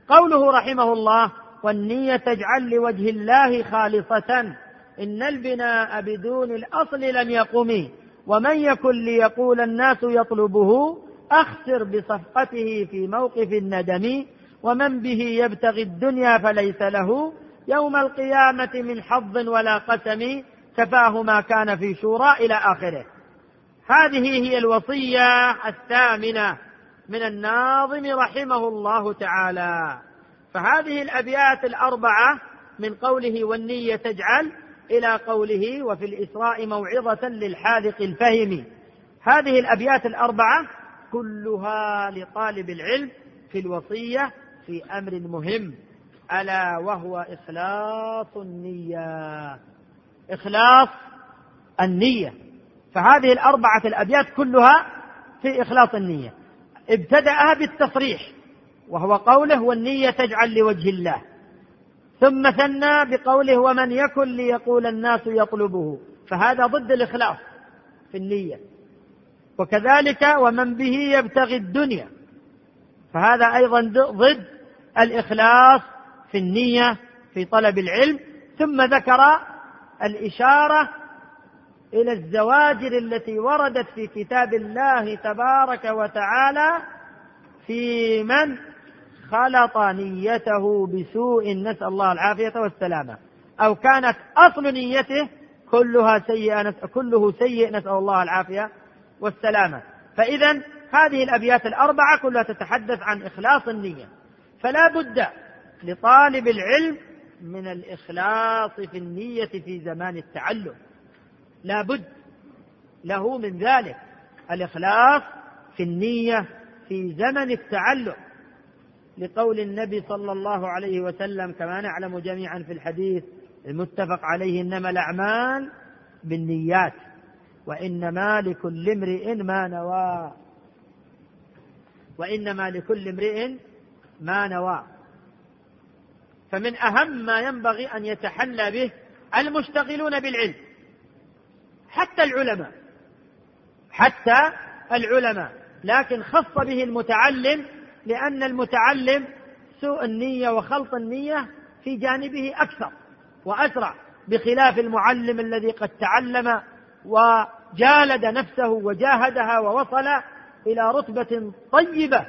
قوله رحمه الله والنية تجعل لوجه الله خالصة. إن البناء بدون الأصل لم يقم. ومن يكن ليقول الناس يطلبه أخسر بصفقته في موقف الندم. ومن به يبتغي الدنيا فليس له. يوم القيامة من حظ ولا قسم كفاه ما كان في شورى إلى آخره. هذه هي الوصية الثامنة من الناظم رحمه الله تعالى. فهذه الأبيات الأربعة من قوله والنية تجعل إلى قوله وفي الإسراء موعظة للحاذق الفهم. هذه الأبيات الأربعة كلها لطالب العلم في الوصية في أمر مهم. ألا وهو إخلاص النية. إخلاص النية. فهذه الأربعة الأبيات كلها في إخلاص النية. ابتدأها بالتصريح. وهو قوله والنية تجعل لوجه الله. ثم ثنى بقوله ومن يكن ليقول الناس يطلبه. فهذا ضد الإخلاص في النية. وكذلك ومن به يبتغي الدنيا. فهذا أيضا ضد الإخلاص في النية في طلب العلم. ثم ذكر الإشارة إلى الزواجر التي وردت في كتاب الله تبارك وتعالى في من خلط نيته بسوء نسأل الله العافية والسلامة. أو كانت أصل نيته كلها سيئة كله سيء نسأل الله العافية والسلامة. فإذا هذه الأبيات الأربعة كلها تتحدث عن إخلاص النية. فلا بد لطالب العلم من الإخلاص في النية في زمان التعلم. لا بد له من ذلك الإخلاص في النية في زمن التعلم. لقول النبي صلى الله عليه وسلم كما نعلم جميعا في الحديث المتفق عليه إنما الأعمال بالنيات وإنما لكل امرئ ما نوى. وإنما لكل امرئ ما نوى. فمن أهم ما ينبغي أن يتحلى به المشتغلون بالعلم حتى العلماء حتى العلماء. لكن خص به المتعلم لأن المتعلم سوء النية وخلط النية في جانبه أكثر وأسرع بخلاف المعلم الذي قد تعلم وجالد نفسه وجاهدها ووصل إلى رتبة طيبة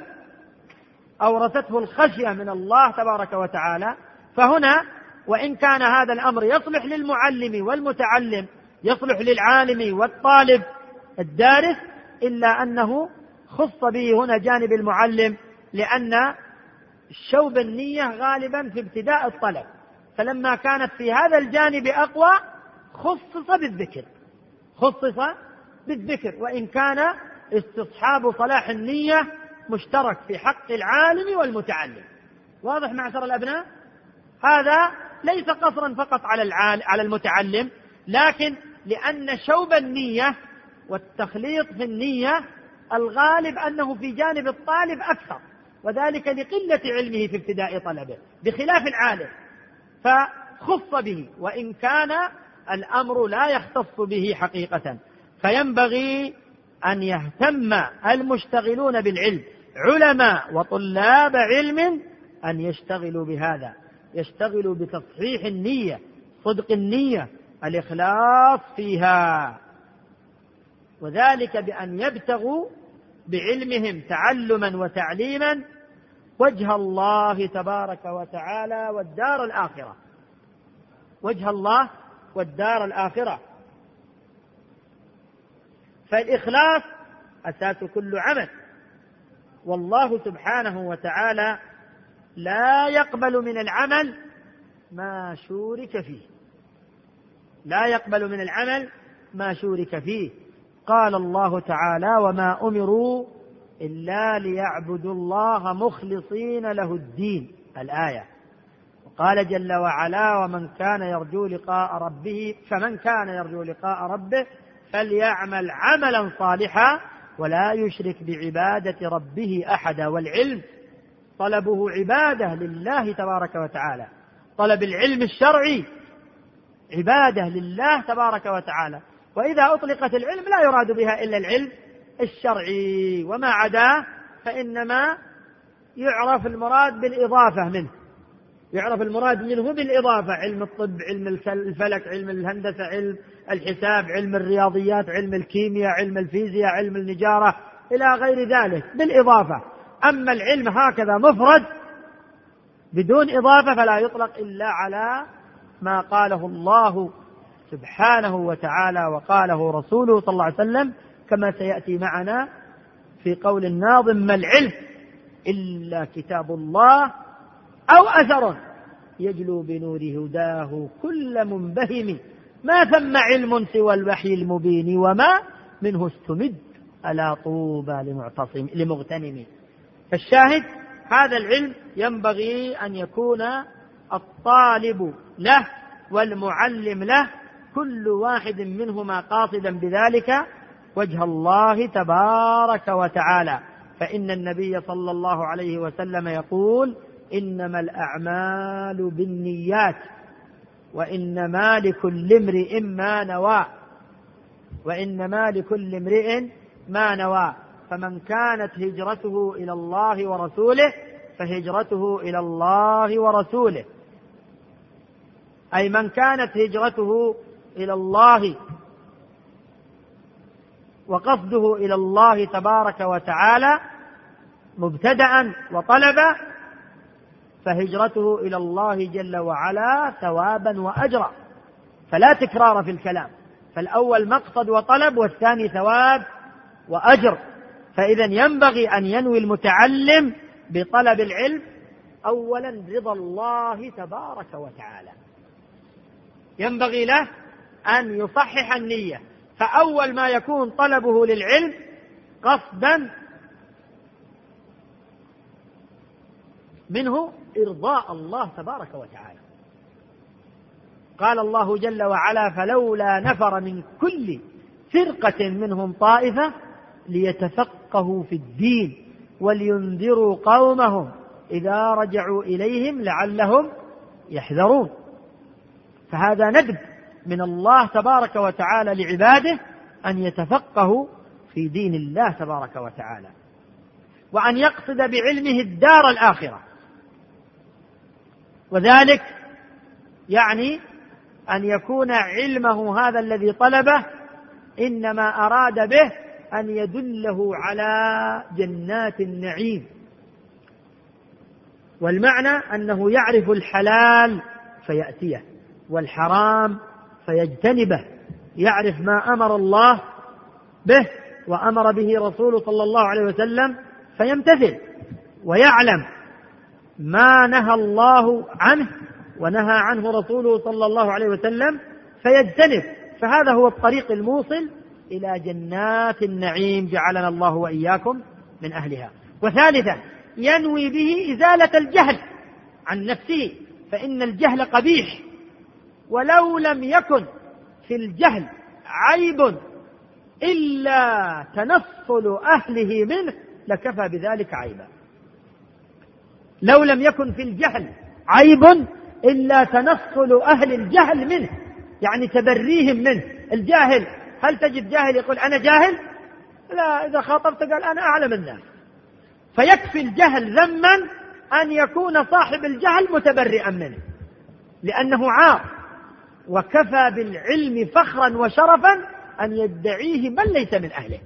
أورثته الخشية من الله تبارك وتعالى. فهنا وإن كان هذا الأمر يصلح للمعلم والمتعلم يصلح للعالم والطالب الدارس إلا أنه خص به هنا جانب المعلم لأن شوب النية غالبا في ابتداء الطلب. فلما كانت في هذا الجانب أقوى خصص بالذكر. خصص بالذكر. وإن كان استصحاب صلاح النية مشترك في حق العالم والمتعلم. واضح معشر الأبناء؟ هذا ليس قصرا فقط على على المتعلم لكن لأن شوب النية والتخليط في النية الغالب أنه في جانب الطالب أكثر. وذلك لقلة علمه في ابتداء طلبه بخلاف العالم. فخص به وإن كان الأمر لا يختص به حقيقة. فينبغي أن يهتم المشتغلون بالعلم علماء وطلاب علم أن يشتغلوا بهذا. يشتغلوا بتصحيح النية صدق النية الإخلاص فيها. وذلك بأن يبتغوا بعلمهم تعلما وتعليما وجه الله تبارك وتعالى والدار الآخرة. وجه الله والدار الآخرة. فالإخلاص أساس كل عمل. والله سبحانه وتعالى لا يقبل من العمل ما شورك فيه. لا يقبل من العمل ما شورك فيه. قال الله تعالى وما أمروا إلا ليعبدوا الله مخلصين له الدين الآية. وقال جل وعلا ومن كان يرجو لقاء ربه فمن كان يرجو لقاء ربه فليعمل عملا صالحا ولا يشرك بعبادة ربه احدا والعلم طلبه عبادة لله تبارك وتعالى. طلب العلم الشرعي عبادة لله تبارك وتعالى. وإذا أطلقت العلم لا يراد بها إلا العلم الشرعي. وما عداه فإنما يعرف المراد بالإضافة منه. يعرف المراد منه بالإضافة. علم الطب علم الفلك علم الهندسة علم الحساب علم الرياضيات علم الكيمياء علم الفيزياء علم النجارة إلى غير ذلك. بالإضافة. أما العلم هكذا مفرد بدون إضافة فلا يطلق إلا على ما قاله الله سبحانه وتعالى وقاله رسوله صلى الله عليه وسلم كما سيأتي معنا في قول الناظم ما العلم إلا كتاب الله أو أثر يجلو بنور هداه كل منبهم ما ثم علم سوى الوحي المبين وما منه استمد ألا طوبى لمعتصم لمغتنم. فالشاهد هذا العلم ينبغي أن يكون الطالب له والمعلم له كل واحد منهما قاصدا بذلك وجه الله تبارك وتعالى. فإن النبي صلى الله عليه وسلم يقول إنما الأعمال بالنيات وإنما لكل امرئ ما نوى وإنما لكل امرئ ما نوى. فمن كانت هجرته إلى الله ورسوله فهجرته إلى الله ورسوله. أي من كانت هجرته إلى الله وقصده إلى الله تبارك وتعالى مبتدأ وطلبا فهجرته إلى الله جل وعلا ثوابا وأجرا. فلا تكرار في الكلام. فالأول مقصد وطلب والثاني ثواب وأجر. فإذا ينبغي أن ينوي المتعلم بطلب العلم أولا رضا الله تبارك وتعالى. ينبغي له أن يصحح النية. فأول ما يكون طلبه للعلم قصدا منه إرضاء الله تبارك وتعالى. قال الله جل وعلا فلولا نفر من كل فرقة منهم طائفة ليتفقهوا في الدين ولينذروا قومهم إذا رجعوا إليهم لعلهم يحذرون. فهذا ندب من الله تبارك وتعالى لعباده أن يتفقهوا في دين الله تبارك وتعالى. وأن يقصد بعلمه الدار الآخرة. وذلك يعني أن يكون علمه هذا الذي طلبه إنما أراد به أن يدله على جنات النعيم. والمعنى أنه يعرف الحلال فيأتيه والحرام فيجتنبه يعرف ما أمر الله به وأمر به رسوله صلى الله عليه وسلم فيمتثل ويعلم ما نهى الله عنه ونهى عنه رسوله صلى الله عليه وسلم فيجتنب. فهذا هو الطريق الموصل إلى جنات النعيم جعلنا الله وإياكم من أهلها. وثالثا ينوي به إزالة الجهل عن نفسه فإن الجهل قبيح. ولو لم يكن في الجهل عيب إلا تنصل أهله منه لكفى بذلك عيبا. لو لم يكن في الجهل عيب إلا تنصل أهل الجهل منه يعني تبريهم منه. الجاهل هل تجد جاهل يقول أنا جاهل؟ لا إذا خاطبت قال أنا أعلم الناس. فيكفي الجهل ذما أن يكون صاحب الجهل متبرئا منه لأنه عار. وكفى بالعلم فخرا وشرفا أن يدعيه من ليس من أهله.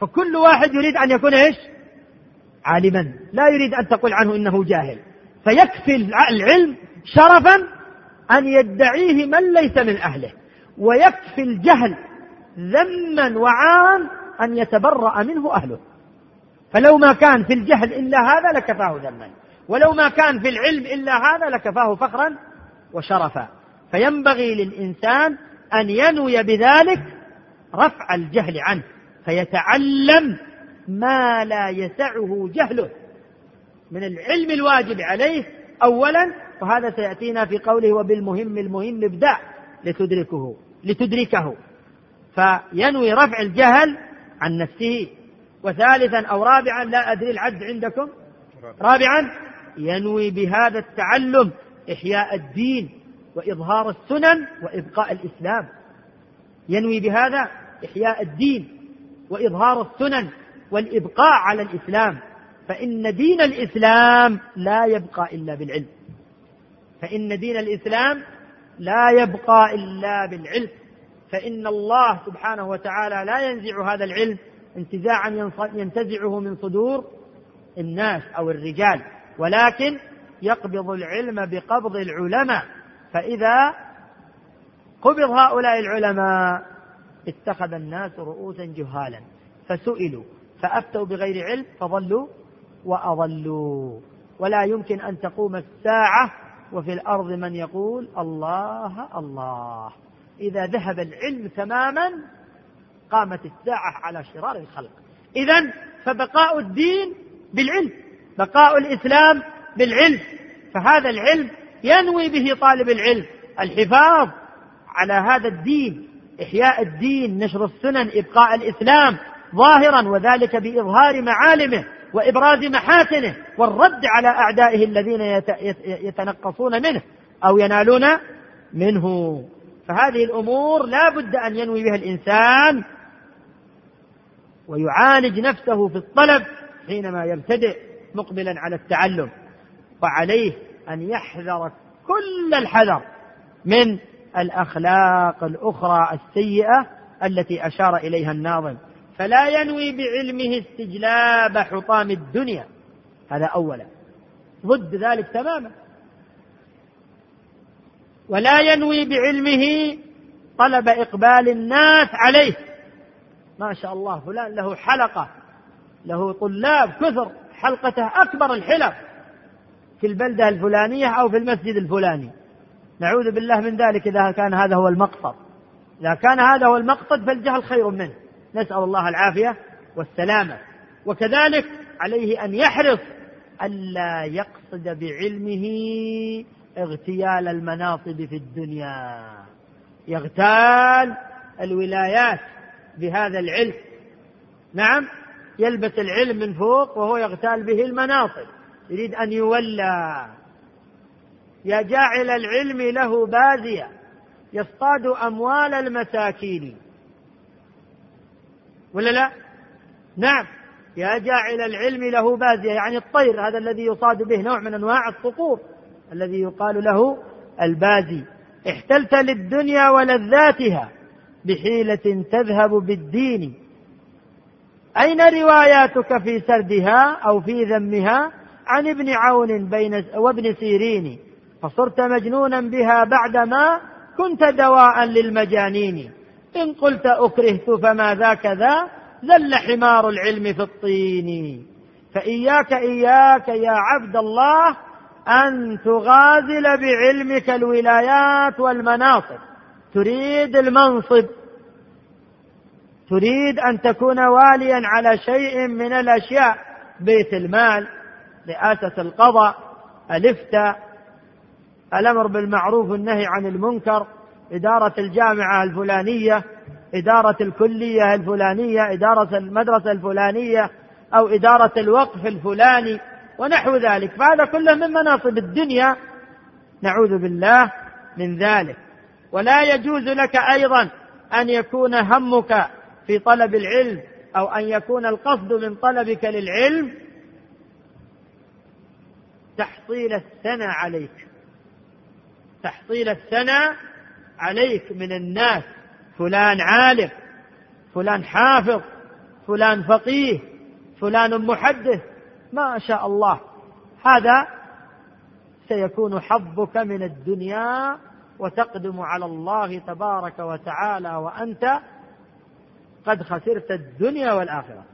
فكل واحد يريد أن يكون إيش؟ عالما. لا يريد أن تقول عنه إنه جاهل. فيكفي العلم شرفا أن يدعيه من ليس من أهله. ويكفي الجهل ذما وعارا أن يتبرأ منه أهله. فلو ما كان في الجهل إلا هذا لكفاه ذما. ولو ما كان في العلم إلا هذا لكفاه فخرا وشرفا. فينبغي للإنسان أن ينوي بذلك رفع الجهل عنه فيتعلم ما لا يسعه جهله. من العلم الواجب عليه أولا وهذا سيأتينا في قوله وبالمهم المهم ابدأ لتدركه لتدركه. فينوي رفع الجهل عن نفسه. وثالثا أو رابعا لا أدري العد عندكم. رابعا ينوي بهذا التعلم إحياء الدين. وإظهار السنن وإبقاء الإسلام. ينوي بهذا إحياء الدين وإظهار السنن والإبقاء على الإسلام. فإن دين الإسلام لا يبقى إلا بالعلم. فإن دين الإسلام لا يبقى إلا بالعلم. فإن الله سبحانه وتعالى لا ينزع هذا العلم انتزاعا ينتزعه من صدور الناس أو الرجال ولكن يقبض العلم بقبض العلماء. فإذا قبض هؤلاء العلماء اتخذ الناس رؤوسا جهالا فسئلوا فأفتوا بغير علم فضلوا وأضلوا. ولا يمكن أن تقوم الساعة وفي الأرض من يقول الله الله. إذا ذهب العلم تماما قامت الساعة على شرار الخلق. إذا فبقاء الدين بالعلم بقاء الإسلام بالعلم. فهذا العلم ينوي به طالب العلم الحفاظ على هذا الدين إحياء الدين نشر السنن إبقاء الإسلام ظاهرا وذلك بإظهار معالمه وإبراز محاسنه والرد على أعدائه الذين يتنقصون منه أو ينالون منه. فهذه الأمور لا بد أن ينوي بها الإنسان ويعالج نفسه في الطلب حينما يبتدئ مقبلا على التعلم وعليه أن يحذر كل الحذر من الأخلاق الأخرى السيئة التي أشار إليها الناظم. فلا ينوي بعلمه استجلاب حطام الدنيا. هذا أولا. ضد ذلك تماما. ولا ينوي بعلمه طلب إقبال الناس عليه. ما شاء الله فلان له حلقة له طلاب كثر حلقته أكبر الحلق. في البلدة الفلانية أو في المسجد الفلاني. نعوذ بالله من ذلك إذا كان هذا هو المقصد. إذا كان هذا هو المقصد فالجهل خير منه. نسأل الله العافية والسلامة. وكذلك عليه أن يحرص ألا يقصد بعلمه اغتيال المناصب في الدنيا. يغتال الولايات بهذا العلم. نعم يلبس العلم من فوق وهو يغتال به المناصب. يريد أن يولى. يا جاعل العلم له بازية. يصطاد أموال المساكين. ولا لا؟ نعم. يا جاعل العلم له بازية. يعني الطير هذا الذي يصاد به نوع من أنواع الصقور. الذي يقال له البازي. احتلت للدنيا ولذاتها بحيلة تذهب بالدين. أين رواياتك في سردها أو في ذمها؟ عن ابن عون بين وابن سيرين فصرت مجنونا بها بعدما كنت دواء للمجانين. إن قلت أكرهت فما ذاك ذا زل حمار العلم في الطين. فإياك إياك يا عبد الله أن تغازل بعلمك الولايات والمناصب. تريد المنصب. تريد أن تكون واليا على شيء من الأشياء بيت المال. رئاسة القضاء الإفتاء الأمر بالمعروف والنهي عن المنكر إدارة الجامعة الفلانية إدارة الكلية الفلانية إدارة المدرسة الفلانية أو إدارة الوقف الفلاني ونحو ذلك. فهذا كله من مناصب الدنيا. نعوذ بالله من ذلك. ولا يجوز لك أيضا أن يكون همك في طلب العلم أو أن يكون القصد من طلبك للعلم تحصيل السنة عليك. تحصيل السنة عليك من الناس. فلان عالم فلان حافظ فلان فقيه فلان محدث. ما شاء الله. هذا سيكون حظك من الدنيا وتقدم على الله تبارك وتعالى وأنت قد خسرت الدنيا والآخرة.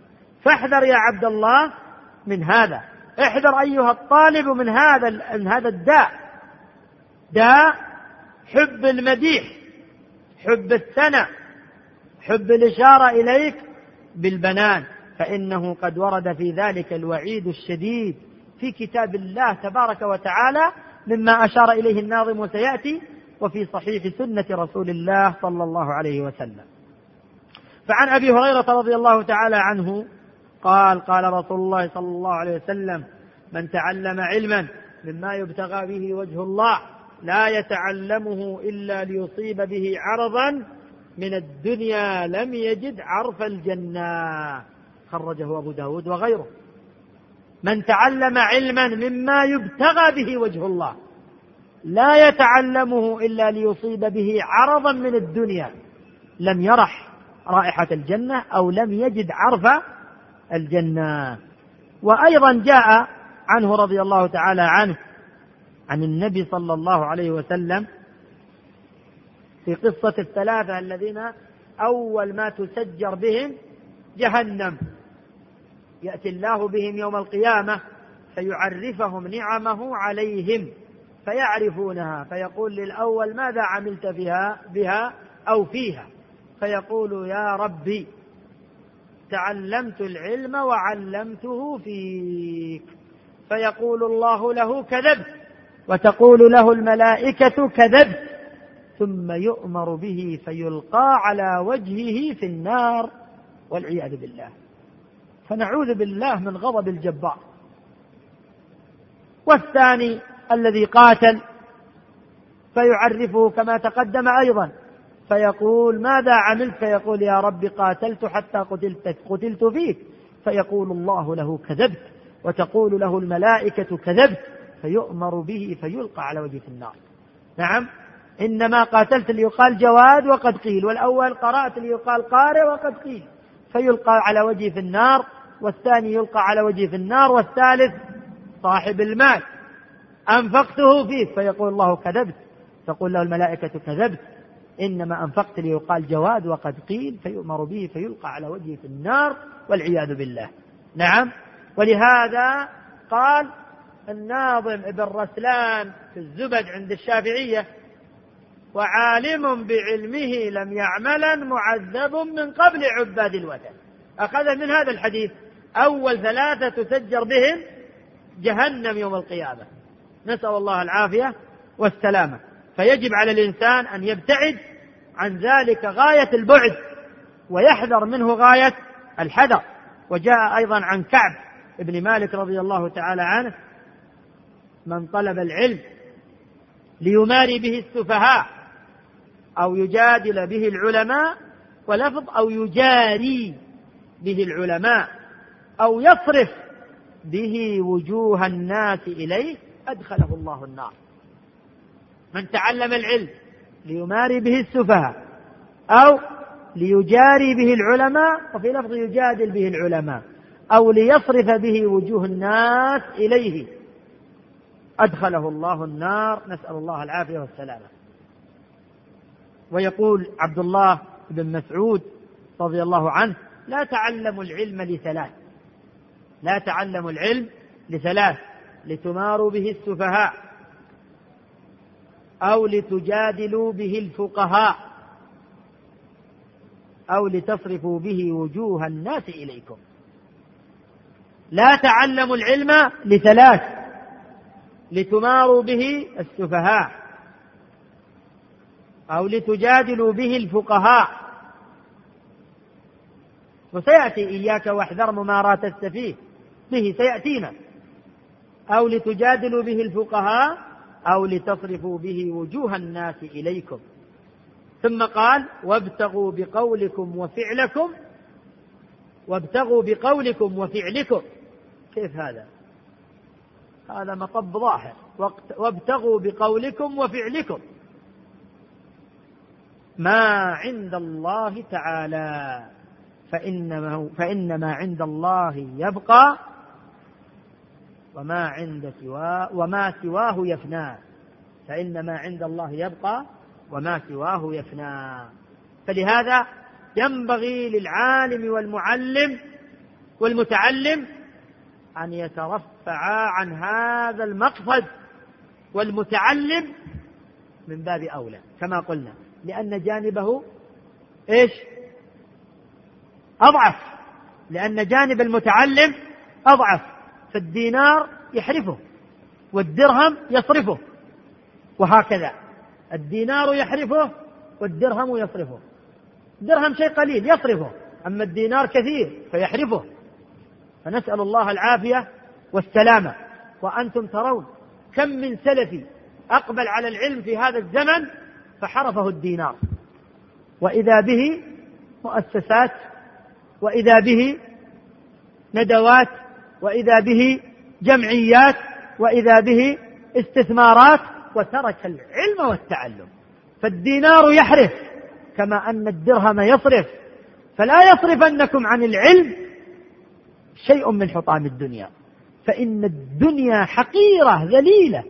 فاحذر يا عبد الله من هذا. احذر أيها الطالب من هذا من هذا الداء. داء حب المديح حب الثناء حب الإشارة إليك بالبنان. فإنه قد ورد في ذلك الوعيد الشديد في كتاب الله تبارك وتعالى مما أشار إليه الناظم وسيأتي وفي صحيح سنة رسول الله صلى الله عليه وسلم. فعن أبي هريرة رضي الله تعالى عنه قال قال رسول الله صلى الله عليه وسلم من تعلم علما مما يبتغى به وجه الله لا يتعلمه إلا ليصيب به عرضا من الدنيا لم يجد عرف الجنة. خرجه أبو داود وغيره. من تعلم علما مما يبتغى به وجه الله لا يتعلمه إلا ليصيب به عرضا من الدنيا. لم يرح رائحة الجنة أو لم يجد عرف الجنة. وأيضا جاء عنه رضي الله تعالى عنه عن النبي صلى الله عليه وسلم في قصة الثلاثة الذين أول ما تسجر بهم جهنم. يأتي الله بهم يوم القيامة فيعرفهم نعمه عليهم فيعرفونها فيقول للأول ماذا عملت بها بها أو فيها؟ فيقول يا ربي تعلمت العلم وعلمته فيك. فيقول الله له كذبت وتقول له الملائكة كذبت ثم يؤمر به فيلقى على وجهه في النار والعياذ بالله. فنعوذ بالله من غضب الجبار. والثاني الذي قاتل فيعرفه كما تقدم أيضا. فيقول ماذا عملت؟ فيقول يا رب قاتلت حتى قتلت قتلت فيك. فيقول الله له كذبت وتقول له الملائكة كذبت. فيؤمر به فيلقى على وجه في النار. نعم. إنما قاتلت ليقال جواد وقد قيل والأول قرأت ليقال قارئ وقد قيل. فيلقى على وجه في النار والثاني يلقى على وجه في النار والثالث صاحب المال. أنفقته فيك. فيقول الله كذبت. تقول له الملائكة كذبت. إنما أنفقت ليقال جواد وقد قيل فيؤمر به فيلقى على وجهه في النار والعياذ بالله. نعم. ولهذا قال الناظم ابن رسلان في الزبد عند الشافعية وعالم بعلمه لم يعملا معذب من قبل عباد الوثن. أخذ من هذا الحديث أول ثلاثة تسجر بهم جهنم يوم القيامة. نسأل الله العافية والسلامة. فيجب على الإنسان أن يبتعد عن ذلك غاية البعد ويحذر منه غاية الحذر. وجاء أيضا عن كعب بن مالك رضي الله تعالى عنه من طلب العلم ليماري به السفهاء أو يجادل به العلماء ولفظ أو يجاري به العلماء أو يصرف به وجوه الناس إليه أدخله الله النار. من تعلم العلم ليماري به السفهاء أو ليجاري به العلماء وفي لفظ يجادل به العلماء أو ليصرف به وجوه الناس إليه. أدخله الله النار نسأل الله العافية والسلامة. ويقول عبد الله بن مسعود رضي الله عنه لا تعلموا العلم لثلاث لا تعلموا العلم لثلاث لتماروا به السفهاء. أو لتجادلوا به الفقهاء أو لتصرفوا به وجوه الناس إليكم. لا تعلموا العلم لثلاث لتماروا به السفهاء أو لتجادلوا به الفقهاء. وسيأتي إياك واحذر مماراة السفيه به سيأتينا. أو لتجادلوا به الفقهاء أو لتصرفوا به وجوه الناس إليكم. ثم قال وابتغوا بقولكم وفعلكم وابتغوا بقولكم وفعلكم. كيف هذا؟ هذا مطب ظاهر. وابتغوا بقولكم وفعلكم. ما عند الله تعالى فإنما, فإنما عند الله يبقى وما عند سواه وما سواه يفنى. فإن ما عند الله يبقى وما سواه يفنى. فلهذا ينبغي للعالم والمعلم والمتعلم أن يترفعا عن هذا المقصد والمتعلم من باب أولى كما قلنا. لأن جانبه إيش؟ أضعف. لأن جانب المتعلم أضعف. فالدينار يحرفه والدرهم يصرفه وهكذا. الدينار يحرفه والدرهم يصرفه. الدرهم شيء قليل يصرفه أما الدينار كثير فيحرفه فنسأل الله العافية والسلامة. وأنتم ترون كم من سلفي أقبل على العلم في هذا الزمن فحرفه الدينار. وإذا به مؤسسات وإذا به ندوات وإذا به جمعيات وإذا به استثمارات وترك العلم والتعلم. فالدينار يحرف كما أن الدرهم يصرف. فلا يصرفنكم عن العلم شيء من حطام الدنيا. فإن الدنيا حقيرة ذليلة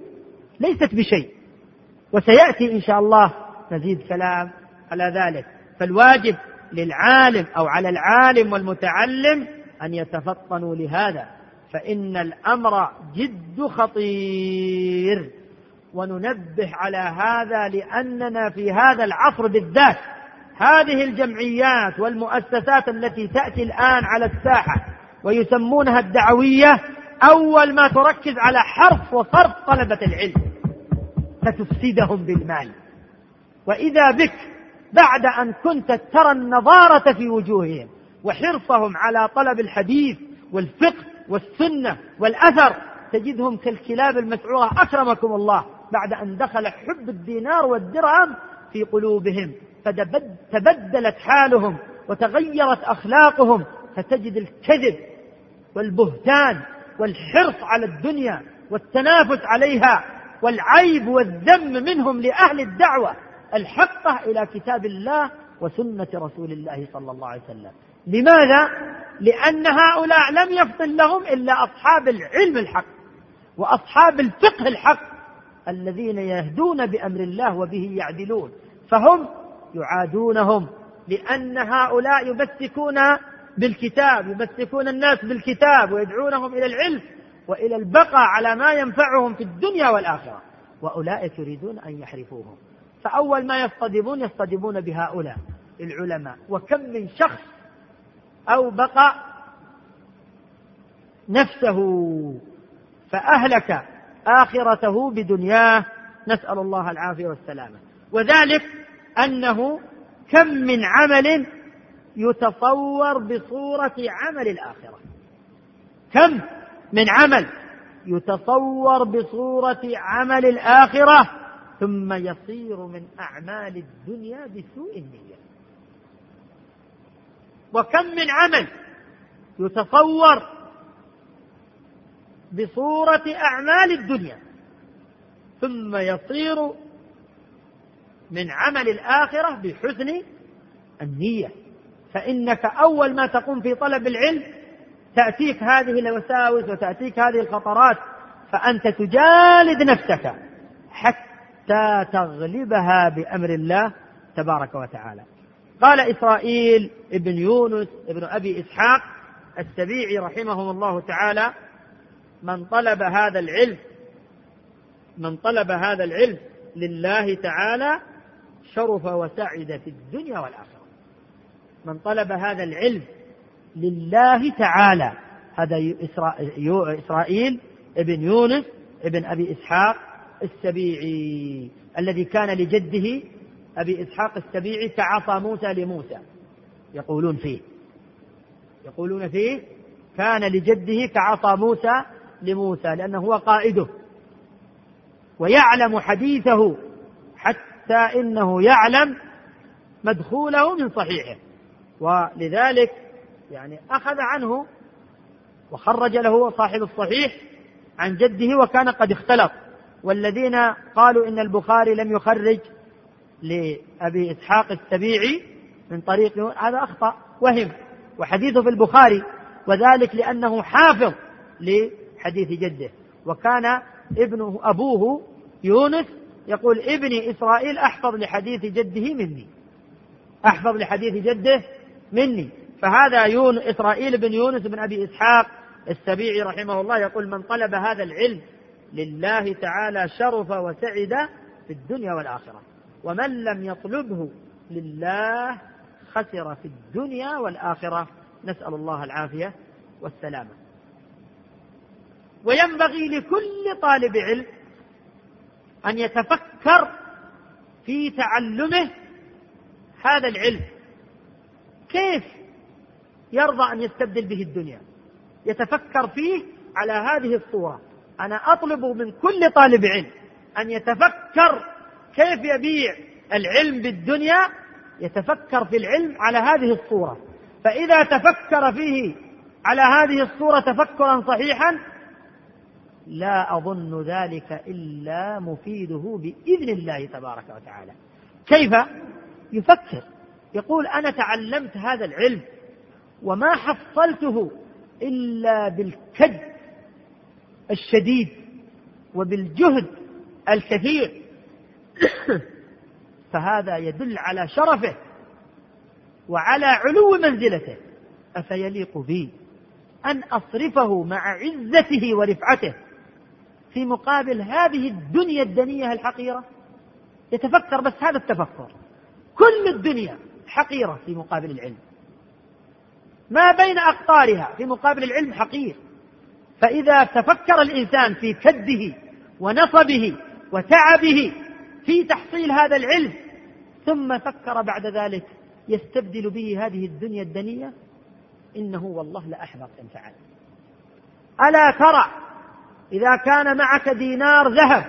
ليست بشيء. وسيأتي إن شاء الله مزيد كلام على ذلك. فالواجب للعالم أو على العالم والمتعلم أن يتفطنوا لهذا. فإن الأمر جد خطير. وننبه على هذا لأننا في هذا العصر بالذات هذه الجمعيات والمؤسسات التي تأتي الآن على الساحة ويسمونها الدعوية أول ما تركز على حرف وصرف طلبة العلم فتفسدهم بالمال. وإذا بك بعد أن كنت ترى النضارة في وجوههم وحرصهم على طلب الحديث والفقه والسنة والأثر تجدهم كالكلاب المسعورة. أكرمكم الله بعد أن دخل حب الدينار والدرهم في قلوبهم. فتبدلت حالهم وتغيرت أخلاقهم. فتجد الكذب والبهتان والحرص على الدنيا والتنافس عليها والعيب والذم منهم لأهل الدعوة الحقة إلى كتاب الله وسنة رسول الله صلى الله عليه وسلم. لماذا؟ لأن هؤلاء لم يفضل لهم إلا أصحاب العلم الحق وأصحاب الفقه الحق الذين يهدون بأمر الله وبه يعدلون فهم يعادونهم لأن هؤلاء يمسكون بالكتاب يمسكون الناس بالكتاب ويدعونهم إلى العلم وإلى البقاء على ما ينفعهم في الدنيا والآخرة وأولئك يريدون أن يحرفوهم فأول ما يصطدمون يصطدمون بهؤلاء العلماء وكم من شخص أوبق نفسه فأهلك آخرته بدنياه. نسأل الله العافية والسلامة. وذلك أنه كم من عمل يتصور بصورة عمل الآخرة. كم من عمل يتصور بصورة عمل الآخرة ثم يصير من أعمال الدنيا بسوء النية. وكم من عمل يتصور بصورة أعمال الدنيا ثم يصير من عمل الآخرة بحسن النية. فإنك أول ما تقوم في طلب العلم تأتيك هذه الوساوس وتأتيك هذه الخطرات فأنت تجالد نفسك حتى تغلبها بأمر الله تبارك وتعالى. قال إسرائيل ابن يونس ابن أبي إسحاق السبيعي رحمه الله تعالى من طلب هذا العلم من طلب هذا العلم لله تعالى شرف وسعد في الدنيا والآخرة. من طلب هذا العلم لله تعالى. هذا إسرائيل ابن يونس ابن أبي إسحاق السبيعي الذي كان لجده أبي إسحاق السبيعي كعصا موسى لموسى. يقولون فيه. يقولون فيه كان لجده كعصا موسى لموسى لأنه هو قائده. ويعلم حديثه حتى إنه يعلم مدخوله من صحيحه. ولذلك يعني أخذ عنه وخرج له صاحب الصحيح عن جده وكان قد اختلط. والذين قالوا إن البخاري لم يخرج لأبي إسحاق السبيعي من طريق هذا أخطأ وهم وحديثه في البخاري وذلك لأنه حافظ لحديث جده. وكان ابنه أبوه يونس يقول ابني إسرائيل أحفظ لحديث جده مني أحفظ لحديث جده مني. فهذا يون إسرائيل بن يونس بن أبي إسحاق السبيعي رحمه الله يقول من طلب هذا العلم لله تعالى شرف وسعد في الدنيا والآخرة. ومن لم يطلبه لله خسر في الدنيا والآخرة. نسأل الله العافية والسلامة. وينبغي لكل طالب علم أن يتفكر في تعلمه هذا العلم. كيف يرضى أن يستبدل به الدنيا؟ يتفكر فيه على هذه الصورة. أنا أطلب من كل طالب علم أن يتفكر كيف يبيع العلم بالدنيا؟ يتفكر في العلم على هذه الصورة. فإذا تفكر فيه على هذه الصورة تفكرا صحيحا لا أظن ذلك إلا مفيده بإذن الله تبارك وتعالى. كيف؟ يفكر. يقول أنا تعلمت هذا العلم وما حصلته إلا بالكد الشديد وبالجهد الكثير. فهذا يدل على شرفه وعلى علو منزلته. أفيليق بي أن أصرفه مع عزته ورفعته في مقابل هذه الدنيا الدنية الحقيرة؟ يتفكر بس هذا التفكر. كل الدنيا حقيرة في مقابل العلم. ما بين أقطارها في مقابل العلم حقير. فإذا تفكر الإنسان في كده ونصبه وتعبه في تحصيل هذا العلم ثم فكر بعد ذلك يستبدل به هذه الدنيا الدنية. إنه والله لأحبط إن فعل. ألا ترى إذا كان معك دينار ذهب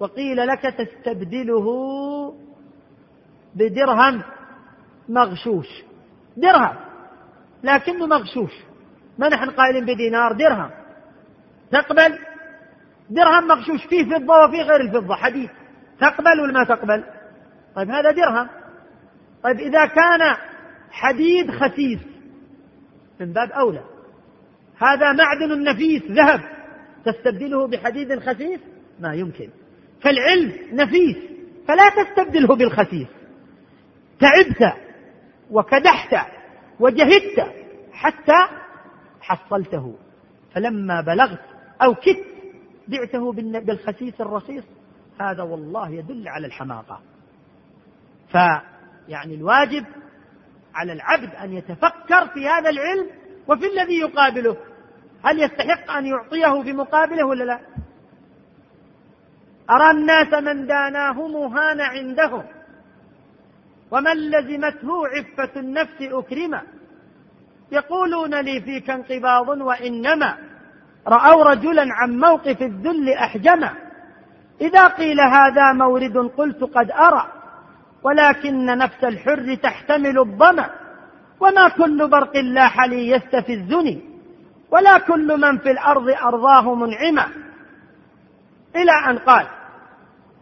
وقيل لك تستبدله بدرهم مغشوش. درهم لكنه مغشوش. ما نحن قائلين بدينار درهم. تقبل؟ درهم مغشوش فيه فضة وفيه غير الفضة حديد تقبل ولا ما تقبل؟ طيب هذا درهم. طيب إذا كان حديد خسيس من باب أولى هذا معدن نفيس ذهب تستبدله بحديد خسيس ما يمكن. فالعلم نفيس فلا تستبدله بالخسيس تعبت وكدحت وجهدت حتى حصلته. فلما بلغت أو كدت بعته بالخسيس الرصيص هذا والله يدل على الحماقة. فيعني الواجب على العبد أن يتفكر في هذا العلم وفي الذي يقابله. هل يستحق أن يعطيه في مقابله ولا لا؟ أرى الناس من داناه مهان عندهم ومن لزمته عفة النفس أكرما يقولون لي فيك انقباض وإنما. رأوا رجلا عن موقف الذل أحجما إذا قيل هذا مورد قلت قد أرى ولكن نفس الحر تحتمل الظمأ وما كل برق لاح لي يستفزني ولا كل من في الأرض أرضاه منعما إلى أن قال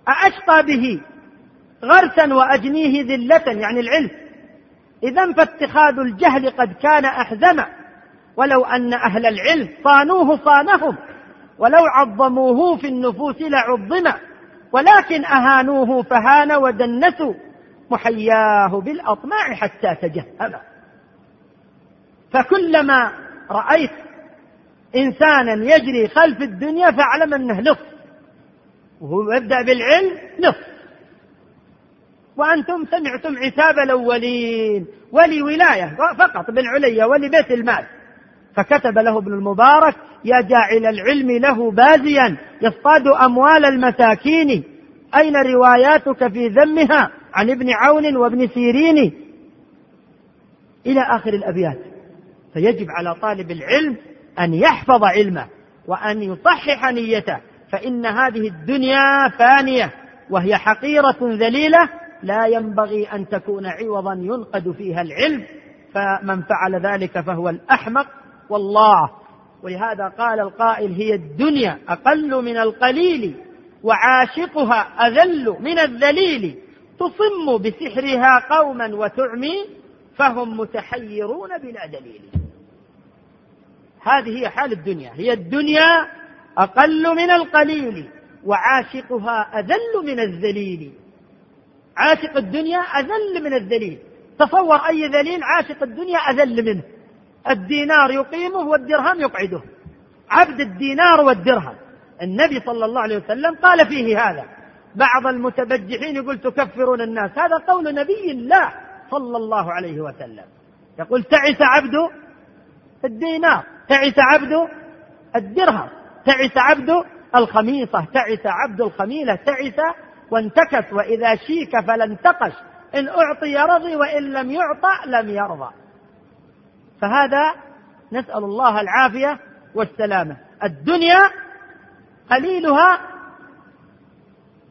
أأشقى به غرسا وأجنيه ذلة يعني العلم. إذا فاتخاذ الجهل قد كان أحزما ولو أن أهل العلم صانوه صانهم. ولو عظموه في النفوس لعظم ولكن أهانوه فهان ودنسوا محياه بالأطماع حتى تجهم فكلما رأيت إنسانا يجري خلف الدنيا فاعلم أنه لص وهو يبدأ بالعلم لص وأنتم سمعتم عتاب الأولين ولولاية فقط بن عليا ولبيت المال. فكتب له ابن المبارك يا جاعل العلم له بازيا يصطاد أموال المساكين. أين رواياتك في ذمها؟ عن ابن عون وابن سيرين. إلى آخر الأبيات. فيجب على طالب العلم أن يحفظ علمه وأن يصحح نيته فإن هذه الدنيا فانية وهي حقيرة ذليلة لا ينبغي أن تكون عوضا ينقد فيها العلم فمن فعل ذلك فهو الأحمق. والله. ولهذا قال القائل هي الدنيا أقل من القليل وعاشقها أذل من الذليل. تصم بسحرها قوما وتعمي فهم متحيرون بلا دليل. هذه هي حال الدنيا. هي الدنيا أقل من القليل وعاشقها أذل من الذليل. عاشق الدنيا أذل من الذليل. تصور أي ذليل عاشق الدنيا أذل منه. الدينار يقيمه والدرهم يقعده. عبد الدينار والدرهم. النبي صلى الله عليه وسلم قال فيه هذا. بعض المتبجحين يقول تكفرون الناس. هذا قول نبي الله صلى الله عليه وسلم. يقول تعس عبد الدينار تعس عبد الدرهم تعس عبد الخميصة تعس عبد الخميلة تعس وانتكس وإذا شيك فلا انتقش إن أعطي رضي وإن لم يعطى لم يرضى. فهذا نسأل الله العافية والسلامة. الدنيا قليلها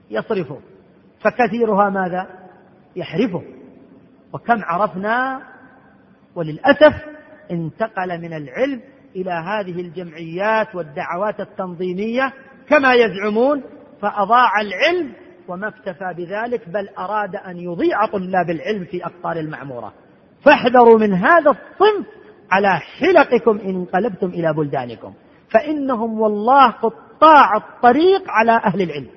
يصرفه فكثيرها ماذا؟ يحرفه. وكم عرفنا؟ وللأسف انتقل من العلم إلى هذه الجمعيات والدعوات التنظيمية كما يزعمون فأضاع العلم وما اكتفى بذلك بل أراد أن يضيع طلاب العلم في أقطار المعمورة. فاحذروا من هذا الصنف على حلقكم إن انقلبتم إلى بلدانكم. فإنهم والله قطاع الطريق على أهل العلم.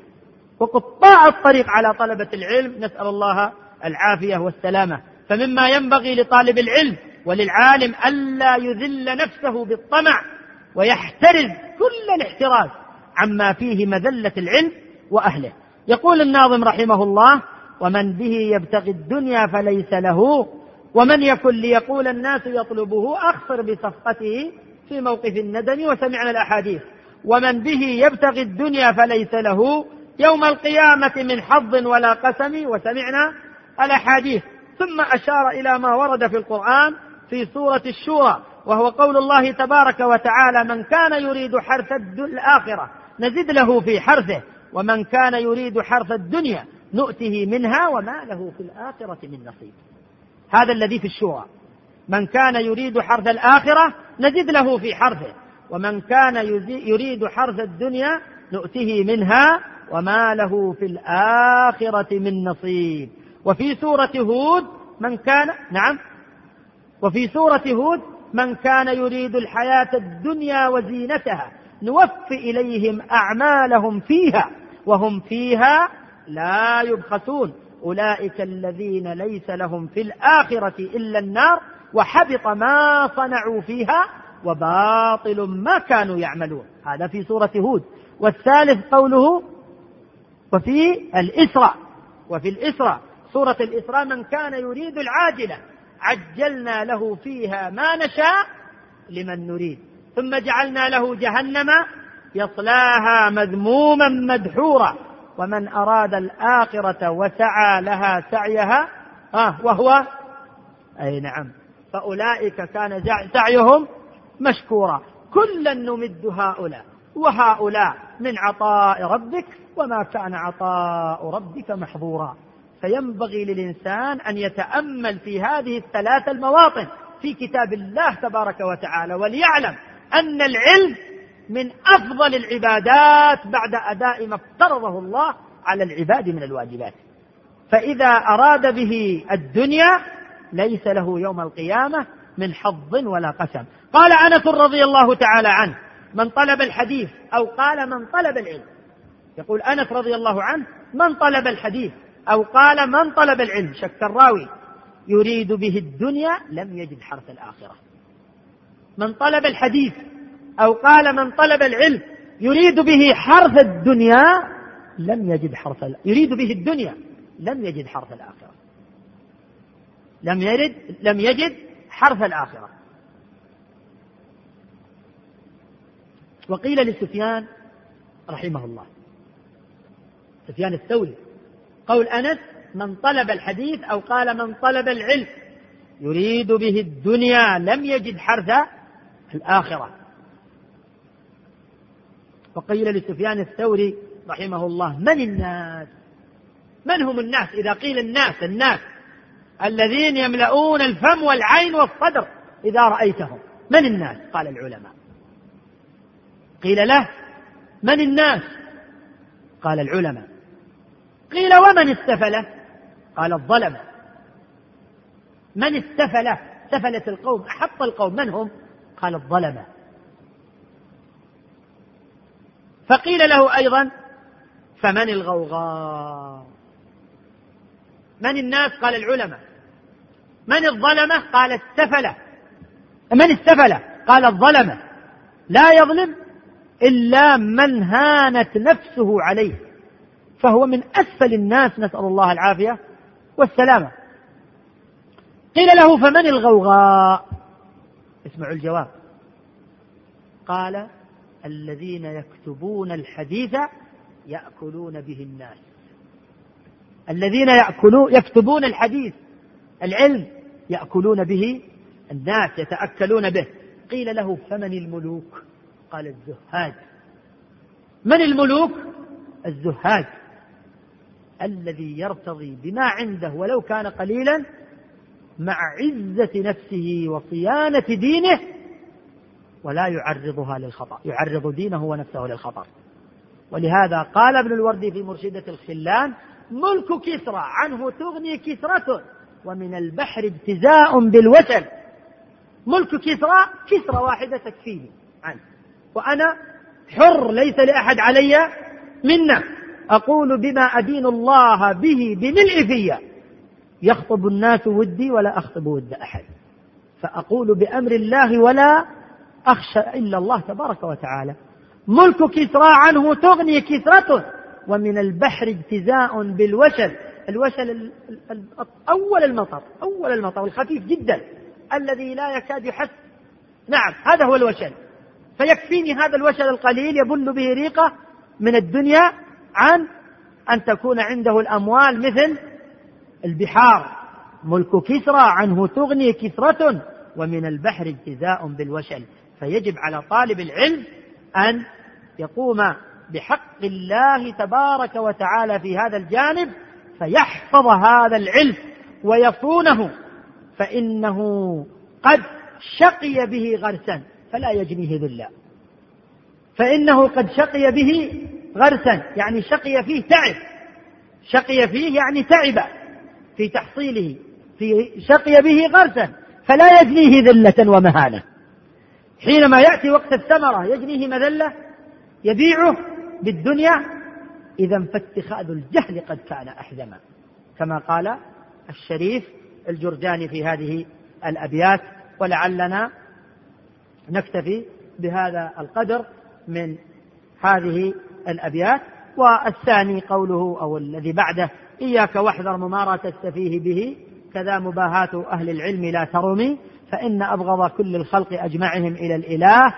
وقطاع الطريق على طلبة العلم نسأل الله العافية والسلامة. فمما ينبغي لطالب العلم وللعالم ألا يذل نفسه بالطمع ويحترز كل الاحتراز عما فيه مذلة العلم وأهله. يقول الناظم رحمه الله ومن به يبتغي الدنيا فليس له ومن يكن ليقول الناس يطلبه أخسر بصفقته في موقف الندم وسمعنا الأحاديث. ومن به يبتغي الدنيا فليس له. يوم القيامة من حظ ولا قسم. وسمعنا الأحاديث. ثم أشار إلى ما ورد في القرآن في سورة الشورى وهو قول الله تبارك وتعالى من كان يريد حرث الآخرة نزد له في حرثه ومن كان يريد حرث الدنيا نؤته منها وما له في الآخرة من نصيب. هذا الذي في الشورى. من كان يريد حرث الآخرة نزد له في حرثه. ومن كان يريد حرث الدنيا نؤته منها وما له في الآخرة من نصيب. وفي سورة هود من كان نعم. وفي سورة هود من كان يريد الحياة الدنيا وزينتها نوف إليهم أعمالهم فيها وهم فيها لا يبخسون. أولئك الذين ليس لهم في الآخرة إلا النار وحبط ما صنعوا فيها وباطل ما كانوا يعملون. هذا في سورة هود. والثالث قوله وفي الإسراء. وفي الإسراء. سورة الإسراء من كان يريد العاجلة عجلنا له فيها ما نشاء لمن نريد. ثم جعلنا له جهنم يصلاها مذموما مدحورا. ومن أراد الآخرة وسعى لها سعيها آه وهو أي نعم فأولئك كان سعيهم مشكورا. كلا نمد هؤلاء وهؤلاء من عطاء ربك وما كان عطاء ربك محظورا. فينبغي للإنسان أن يتأمل في هذه الثلاث المواطن في كتاب الله تبارك وتعالى وليعلم أن العلم من أفضل العبادات بعد أداء ما افترضه الله على العباد من الواجبات. فإذا أراد به الدنيا ليس له يوم القيامة من حظ ولا قسم. قال أنس رضي الله تعالى عنه من طلب الحديث أو قال من طلب العلم. يقول أنس رضي الله عنه من طلب الحديث أو قال من طلب العلم. شك الراوي يريد به الدنيا لم يجد حرث الآخرة. من طلب الحديث أو قال من طلب العلم يريد به حرث الدنيا لم يجد حرث يريد به الدنيا لم يجد حرث الآخرة. لم يرد لم يجد حرث الآخرة. وقيل لسفيان رحمه الله سفيان الثوري قول أنس من طلب الحديث أو قال من طلب العلم يريد به الدنيا لم يجد حرث الآخرة. وقيل لسفيان الثوري رحمه الله من الناس؟ من هم الناس؟ إذا قيل الناس الناس الذين يملؤون الفم والعين والصدر إذا رأيتهم من الناس؟ قال العلماء. قيل له من الناس؟ قال العلماء. قيل ومن استفله؟ قال الظلمة. من استفله؟ سفلة القوم أحط القوم من هم؟ قال الظلمة. فقيل له أيضا فمن الغوغاء؟ من الناس؟ قال العلماء. من الظلمة؟ قال السفلة. من السفلة؟ قال الظلمة. لا يظلم إلا من هانت نفسه عليه فهو من أسفل الناس نسأل الله العافية والسلامة. قيل له فمن الغوغاء؟ اسمعوا الجواب. قال الذين يكتبون الحديث يأكلون به الناس. الذين يأكلون يكتبون الحديث العلم يأكلون به الناس يتأكلون به. قيل له فمن الملوك؟ قال الزهاد. من الملوك؟ الزهاد. الذي يرتضي بما عنده ولو كان قليلا مع عزة نفسه وصيانة دينه ولا يعرضها للخطأ يعرض دينه ونفسه للخطر. ولهذا قال ابن الوردي في مرشدة الخلان ملك كسرى عنه تغني كسرة ومن البحر ابتزاء بالوتن ملك كسرى كسرى واحدة تكفيني عنه. وأنا حر ليس لأحد علي منا. أقول بما أدين الله به بملء فيا يخطب الناس ودي ولا أخطب ود أحد. فأقول بأمر الله ولا أخشى إلا الله تبارك وتعالى. ملك كسرى عنه تغني كثرته. ومن البحر اجتزاء بالوشل. الوشل أول المطر أول المطر الخفيف جدا. الذي لا يكاد يحس. نعم هذا هو الوشل. فيكفيني هذا الوشل القليل يبل به ريقة من الدنيا عن أن تكون عنده الأموال مثل البحار. ملك كسرى عنه تغني كسرة ومن البحر اجتزاء بالوشل. فيجب على طالب العلم أن يقوم بحق الله تبارك وتعالى في هذا الجانب فيحفظ هذا العلم ويصونه فإنه قد شقي به غرسا فلا يجنيه ذلا. فإنه قد شقي به غرسا يعني شقي فيه تعب. شقي فيه يعني تعب في تحصيله في شقي به غرسا فلا يجنيه ذلة ومهانة حينما يأتي وقت الثمرة يجنيه مذلة يبيعه بالدنيا إذا فاتخاذ الجهل قد كان أحزما. كما قال الشريف الجرجاني في هذه الأبيات ولعلنا نكتفي بهذا القدر من هذه الأبيات. والثاني قوله أو الذي بعده إياك واحذر ممارة السفيه به كذا مباهاة أهل العلم لا ترمي فإن أبغض كل الخلق أجمعهم إلى الإله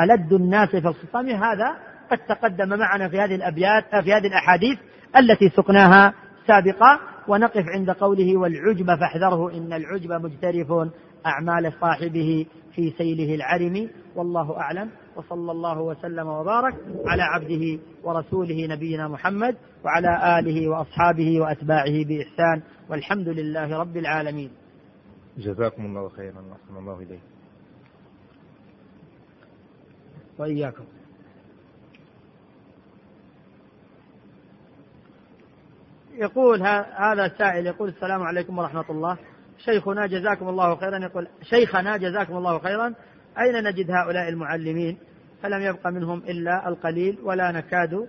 ألد الناس في الخصام. هذا قد تقدم معنا في هذه الأبيات في هذه الأحاديث التي سقناها سابقا. ونقف عند قوله والعجب فاحذره إن العجب مجترف أعمال صاحبه في سيله العرم. والله أعلم. وصلى الله وسلم وبارك على عبده ورسوله نبينا محمد وعلى آله وأصحابه وأتباعه بإحسان. والحمد لله رب العالمين. جزاكم الله خيرا وأحسن الله إليك. وإياكم. يقول هذا السائل يقول السلام عليكم ورحمة الله. شيخنا جزاكم الله خيرا. يقول شيخنا جزاكم الله خيرا. أين نجد هؤلاء المعلمين؟ فلم يبق منهم إلا القليل ولا نكاد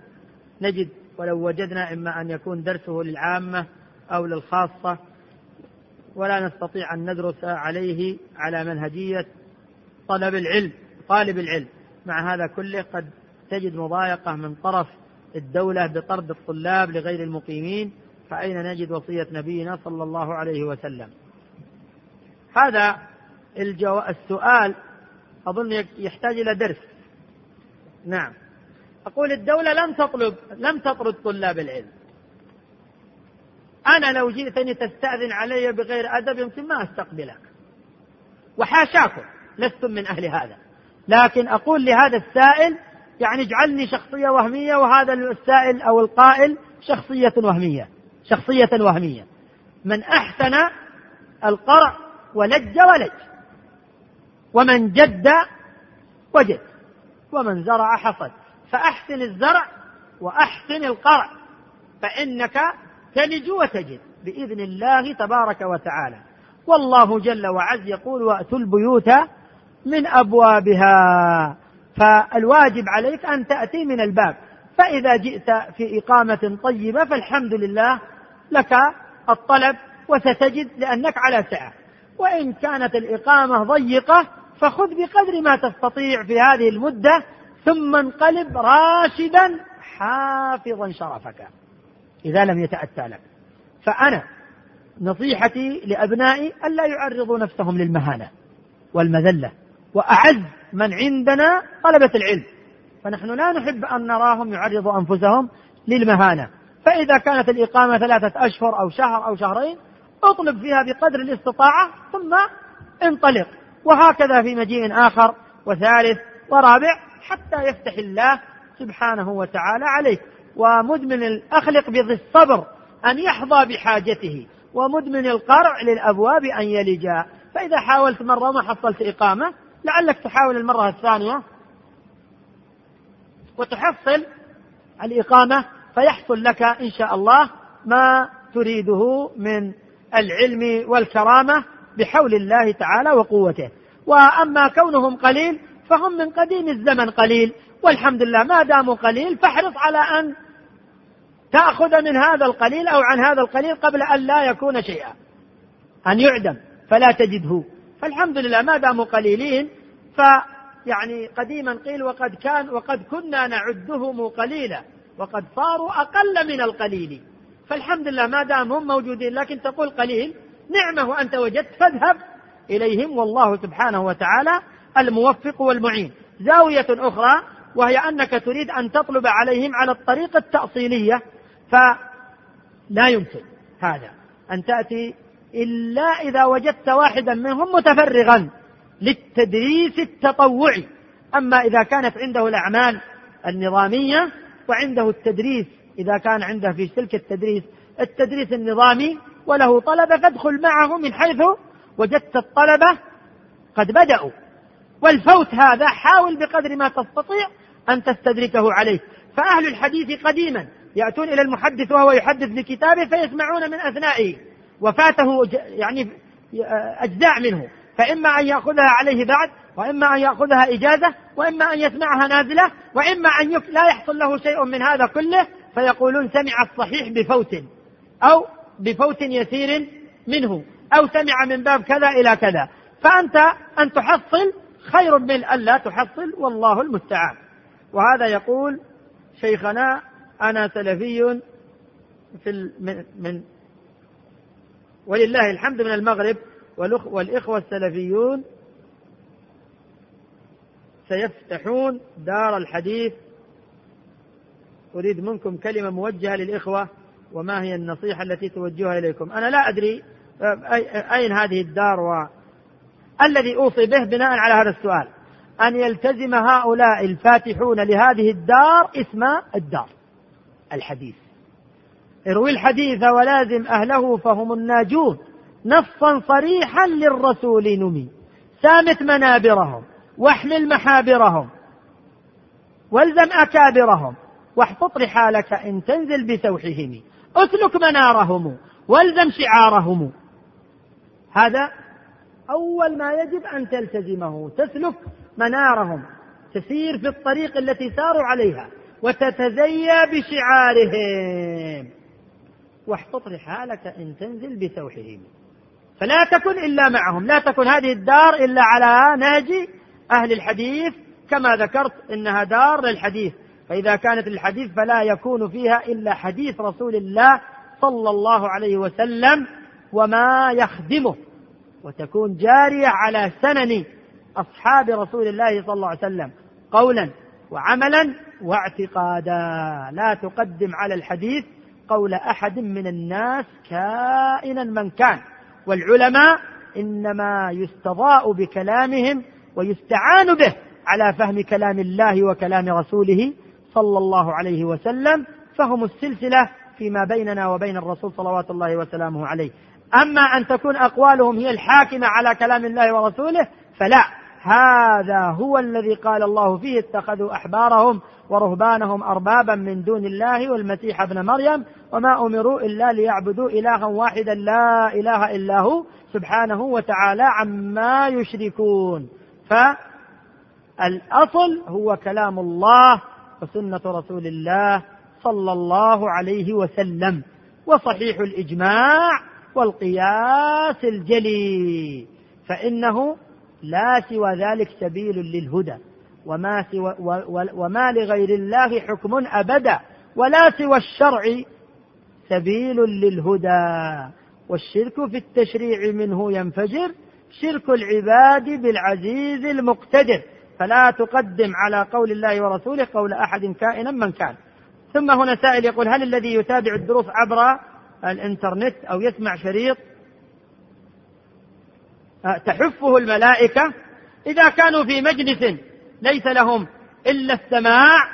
نجد ولو وجدنا إما أن يكون درسه للعامة أو للخاصة. ولا نستطيع أن ندرس عليه على منهجية طلب العلم طالب العلم. مع هذا كله قد تجد مضايقة من طرف الدولة بطرد الطلاب لغير المقيمين فأين نجد وصية نبينا صلى الله عليه وسلم؟ هذا الجو... السؤال أظن يحتاج إلى درس. نعم. أقول الدولة لم تطلب لم تطرد طلاب العلم. أنا لو جئتني تستأذن علي بغير أدب يمكن ما أستقبلك. وحاشاكم لستم من أهل هذا. لكن أقول لهذا السائل يعني اجعلني شخصية وهمية وهذا السائل أو القائل شخصية وهمية شخصية وهمية. من أحسن القرع ولج ولج. ومن جد وجد. ومن زرع حصد. فأحسن الزرع وأحسن القرع فإنك تلج وتجد بإذن الله تبارك وتعالى. والله جل وعز يقول وأتوا البيوت من أبوابها. فالواجب عليك أن تأتي من الباب. فإذا جئت في إقامة طيبة فالحمد لله لك الطلب وستجد لأنك على سعة. وإن كانت الإقامة ضيقة فخذ بقدر ما تستطيع في هذه المدة ثم انقلب راشدا حافظا شرفك. إذا لم يتأتى لك. فأنا نصيحتي لأبنائي ألا يعرضوا نفسهم للمهانة والمذلة وأعز من عندنا طلبة العلم. فنحن لا نحب أن نراهم يعرضوا أنفسهم للمهانة. فإذا كانت الإقامة ثلاثة أشهر أو شهر أو شهرين اطلب فيها بقدر الاستطاعة ثم انطلق. وهكذا في مجيء آخر وثالث ورابع حتى يفتح الله سبحانه وتعالى عليك ومدمن الأخلق بذي الصبر أن يحظى بحاجته ومدمن القرع للأبواب أن يلجأ. فإذا حاولت مرة وما حصلت إقامة لعلك تحاول المرة الثانية وتحصل الإقامة فيحصل لك إن شاء الله ما تريده من العلم والكرامة بحول الله تعالى وقوته. وأما كونهم قليل فهم من قديم الزمن قليل. والحمد لله ما داموا قليل فاحرص على أن تأخذ من هذا القليل أو عن هذا القليل قبل أن لا يكون شيئا. أن يعدم فلا تجده. فالحمد لله ما داموا قليلين فيعني قديما قيل وقد كان وقد كنا نعدهم قليلا وقد صاروا أقل من القليل. فالحمد لله ما دام هم موجودين لكن تقول قليل نعمة وأنت وجدت فاذهب إليهم والله سبحانه وتعالى الموفق والمعين. زاوية أخرى وهي أنك تريد أن تطلب عليهم على الطريقة التأصيلية. فلا يمكن هذا أن تأتي إلا إذا وجدت واحدا منهم متفرغا للتدريس التطوعي. أما إذا كانت عنده الأعمال النظامية وعنده التدريس إذا كان عنده في سلك التدريس التدريس النظامي وله طلبة فادخل معه من حيث وجدت الطلبة قد بدأوا. والفوت هذا حاول بقدر ما تستطيع أن تستدركه عليه. فأهل الحديث قديما يأتون إلى المحدث وهو يحدث بكتابه فيسمعون من أثنائه وفاته يعني أجزاء منه. فإما أن يأخذها عليه بعد وإما أن يأخذها إجازة وإما أن يسمعها نازلة وإما أن لا يحصل له شيء من هذا كله فيقولون سمع الصحيح بفوت أو بفوت يسير منه أو سمع من باب كذا إلى كذا. فأنت أن تحصل خير من ألا تحصل والله المستعان. وهذا يقول شيخنا أنا سلفي في من, من ولله الحمد من المغرب والإخوة السلفيون سيفتحون دار الحديث. أريد منكم كلمة موجهة للإخوة وما هي النصيحة التي توجهها إليكم؟ أنا لا أدري أين هذه الدار و الذي أوصي به بناء على هذا السؤال. أن يلتزم هؤلاء الفاتحون لهذه الدار اسم الدار. الحديث. اروي الحديث ولازم أهله فهم الناجون. نصا صريحا للرسول نمي. سامت منابرهم. واحمل محابرهم. والزم أكابرهم. واحفظ رحالك إن تنزل بسوحهم. اسلك منارهم. والزم شعارهم. هذا أول ما يجب أن تلتزمه. تسلك منارهم. تسير في الطريق التي ساروا عليها. وتتزيى بشعارهم. واحفظ رحالك إن تنزل بسوحهم فلا تكن إلا معهم. لا تكن هذه الدار إلا على نهج أهل الحديث. كما ذكرت إنها دار للحديث. فإذا كانت للحديث فلا يكون فيها إلا حديث رسول الله صلى الله عليه وسلم وما يخدمه. وتكون جارية على سنن أصحاب رسول الله صلى الله عليه وسلم. قولا وعملا واعتقادا. لا تقدم على الحديث قول أحد من الناس كائنا من كان. والعلماء إنما يستضاء بكلامهم ويستعان به على فهم كلام الله وكلام رسوله صلى الله عليه وسلم فهم السلسلة فيما بيننا وبين الرسول صلوات الله وسلامه عليه. أما أن تكون أقوالهم هي الحاكمة على كلام الله ورسوله فلا. هذا هو الذي قال الله فيه اتخذوا أحبارهم ورهبانهم أربابا من دون الله والمسيح ابن مريم وما أمروا إلا ليعبدوا إلها واحدا لا إله إلا هو سبحانه وتعالى عما يشركون. فالأصل هو كلام الله وسنة رسول الله صلى الله عليه وسلم وصحيح الإجماع والقياس الجلي. فإنه لا سوى ذلك سبيل للهدى وما, سوى وما لغير الله حكم أبدا ولا سوى الشرع سبيل للهدى. والشرك في التشريع منه ينفجر شرك العباد بالعزيز المقتدر. فلا تقدم على قول الله ورسوله قول أحد كائنا من كان. ثم هنا سائل يقول هل الذي يتابع الدروس عبر الإنترنت أو يسمع شريط تحفه الملائكة إذا كانوا في مجلس ليس لهم إلا السماع.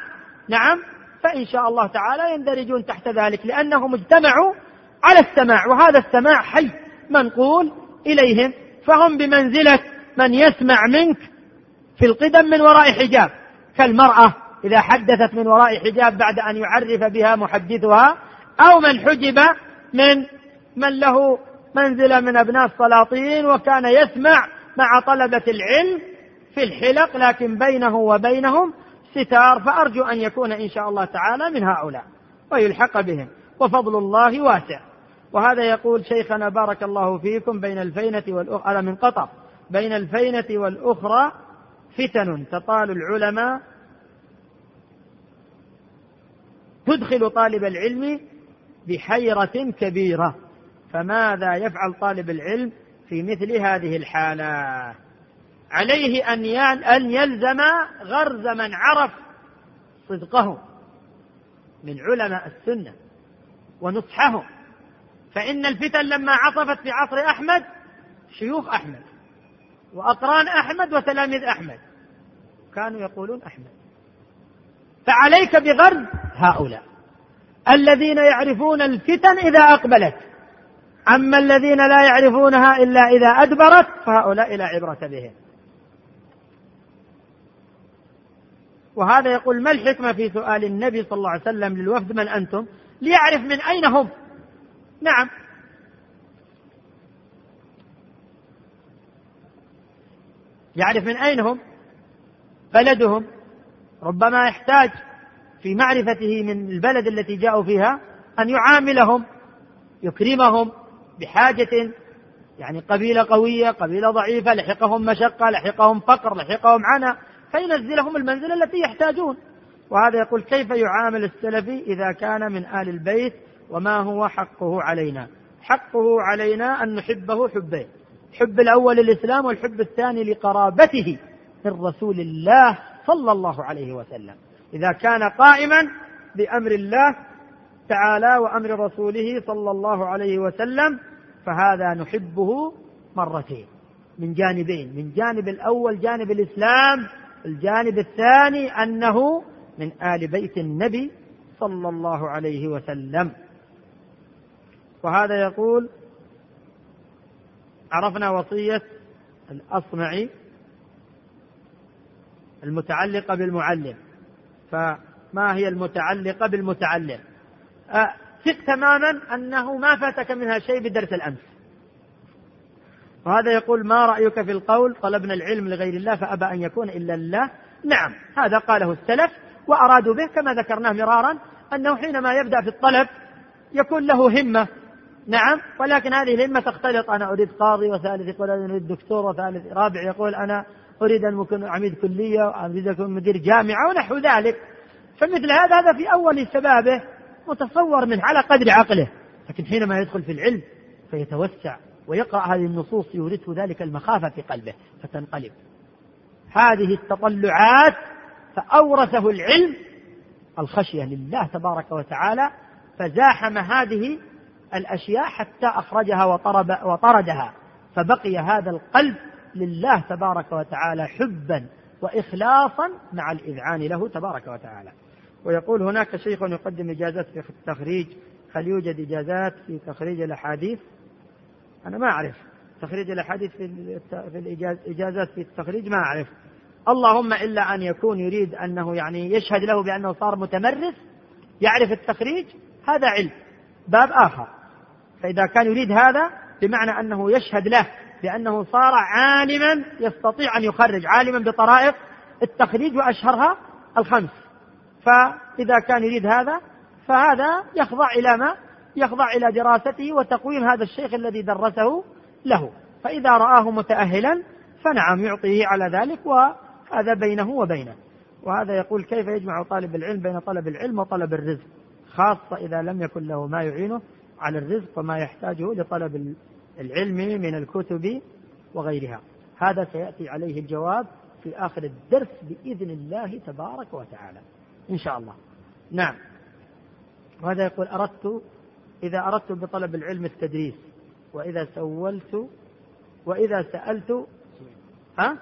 نعم. فإن شاء الله تعالى يندرجون تحت ذلك لأنهم اجتمعوا على السماع وهذا السماع حي منقول إليهم فهم بمنزلة من يسمع منك في القدم من وراء حجاب. كالمرأة إذا حدثت من وراء حجاب بعد أن يعرف بها محدثها أو من حجب من من له منزلة من أبناء السلاطين وكان يسمع مع طلبة العلم في الحلق لكن بينه وبينهم ستار فأرجو أن يكون إن شاء الله تعالى من هؤلاء ويلحق بهم وفضل الله واسع. وهذا يقول شيخنا بارك الله فيكم بين الفينة والأخرى من قطر بين الفينة والأخرى فتن تطال العلماء. تدخل طالب العلم بحيرة كبيرة. فماذا يفعل طالب العلم في مثل هذه الحالة؟ عليه أن يلزم غرز من عرف صدقهم من علماء السنة ونصحهم فإن الفتن لما عصفت في عصر أحمد شيوخ أحمد وأقران أحمد وتلاميذ أحمد كانوا يقولون أحمد. فعليك بغرز هؤلاء الذين يعرفون الفتن إذا أقبلت. أما الذين لا يعرفونها إلا إذا أدبرت فهؤلاء لا عبرة بهم. وهذا يقول ما الحكمة في سؤال النبي صلى الله عليه وسلم للوفد من أنتم؟ ليعرف من أين هم. نعم. يعرف من أين هم؟ بلدهم. ربما يحتاج في معرفته من البلد التي جاءوا فيها أن يعاملهم يكرمهم بحاجة يعني قبيلة قوية قبيلة ضعيفة لحقهم مشقة لحقهم فقر لحقهم عنا فينزلهم المنزلة التي يحتاجون. وهذا يقول كيف يعامل السلفي إذا كان من آل البيت وما هو حقه علينا؟ حقه علينا أن نحبه حبين الحب الأول للإسلام والحب الثاني لقرابته من رسول الله صلى الله عليه وسلم. إذا كان قائما بأمر الله تعالى وأمر رسوله صلى الله عليه وسلم فهذا نحبه مرتين. من جانبين من جانب الأول جانب الإسلام الجانب الثاني أنه من آل بيت النبي صلى الله عليه وسلم. وهذا يقول عرفنا وصية الأصمعي المتعلقة بالمعلم. فما هي المتعلقة بالمتعلم؟ ثق تماما أنه ما فاتك منها شيء بدرس الأمس. وهذا يقول ما رأيك في القول طلبنا العلم لغير الله فأبى أن يكون إلا لله نعم هذا قاله السلف وأرادوا به كما ذكرناه مرارا أنه حينما يبدأ في الطلب يكون له همة. نعم ولكن هذه الهمة تختلط. أنا أريد قاضي وثالث يقول أنا أريد دكتور وثالث رابع يقول أنا أريد أن أكون عميد كلية وأريد أن أكون مدير جامعة ونحو ذلك. فمثل هذا هذا في أول شبابه متصور منه على قدر عقله. لكن حينما يدخل في العلم فيتوسع ويقرأ هذه النصوص يورثه ذلك المخافة في قلبه فتنقلب. هذه التطلعات فأورثه العلم الخشية لله تبارك وتعالى فزاحم هذه الأشياء حتى أخرجها وطرب وطردها فبقي هذا القلب لله تبارك وتعالى حبا وإخلاصا مع الإذعان له تبارك وتعالى. ويقول هناك شيخ يقدم إجازات في التخريج هل يوجد إجازات في تخريج الأحاديث؟ أنا ما أعرف. تخريج الأحاديث في في الإجازات في التخريج ما أعرف. اللهم إلا أن يكون يريد أنه يعني يشهد له بأنه صار متمرس يعرف التخريج هذا علم باب آخر. فإذا كان يريد هذا بمعنى أنه يشهد له بأنه صار عالما يستطيع أن يخرج عالما بطرائق التخريج وأشهرها الخمس. فإذا كان يريد هذا فهذا يخضع إلى ما؟ يخضع إلى دراسته وتقويم هذا الشيخ الذي درسه له. فإذا رآه متأهلا فنعم يعطيه على ذلك وهذا بينه وبينه. وهذا يقول كيف يجمع طالب العلم بين طلب العلم وطلب الرزق؟ خاصة إذا لم يكن له ما يعينه على الرزق وما يحتاجه لطلب العلم من الكتب وغيرها. هذا سيأتي عليه الجواب في آخر الدرس بإذن الله تبارك وتعالى. إن شاء الله. نعم. وهذا يقول أردت إذا أردت بطلب العلم التدريس وإذا سولت وإذا سألت ها؟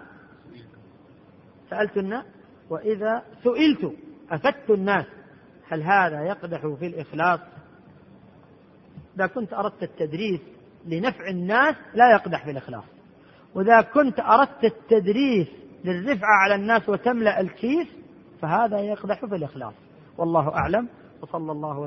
سألت الناس وإذا سئلت أفدت الناس هل هذا يقدح في الإخلاص؟ إذا كنت أردت التدريس لنفع الناس لا يقدح في الإخلاص. وإذا كنت أردت التدريس للرفعة على الناس وتملأ الكيس فهذا يقدح في الإخلاص. والله أعلم. وصلى الله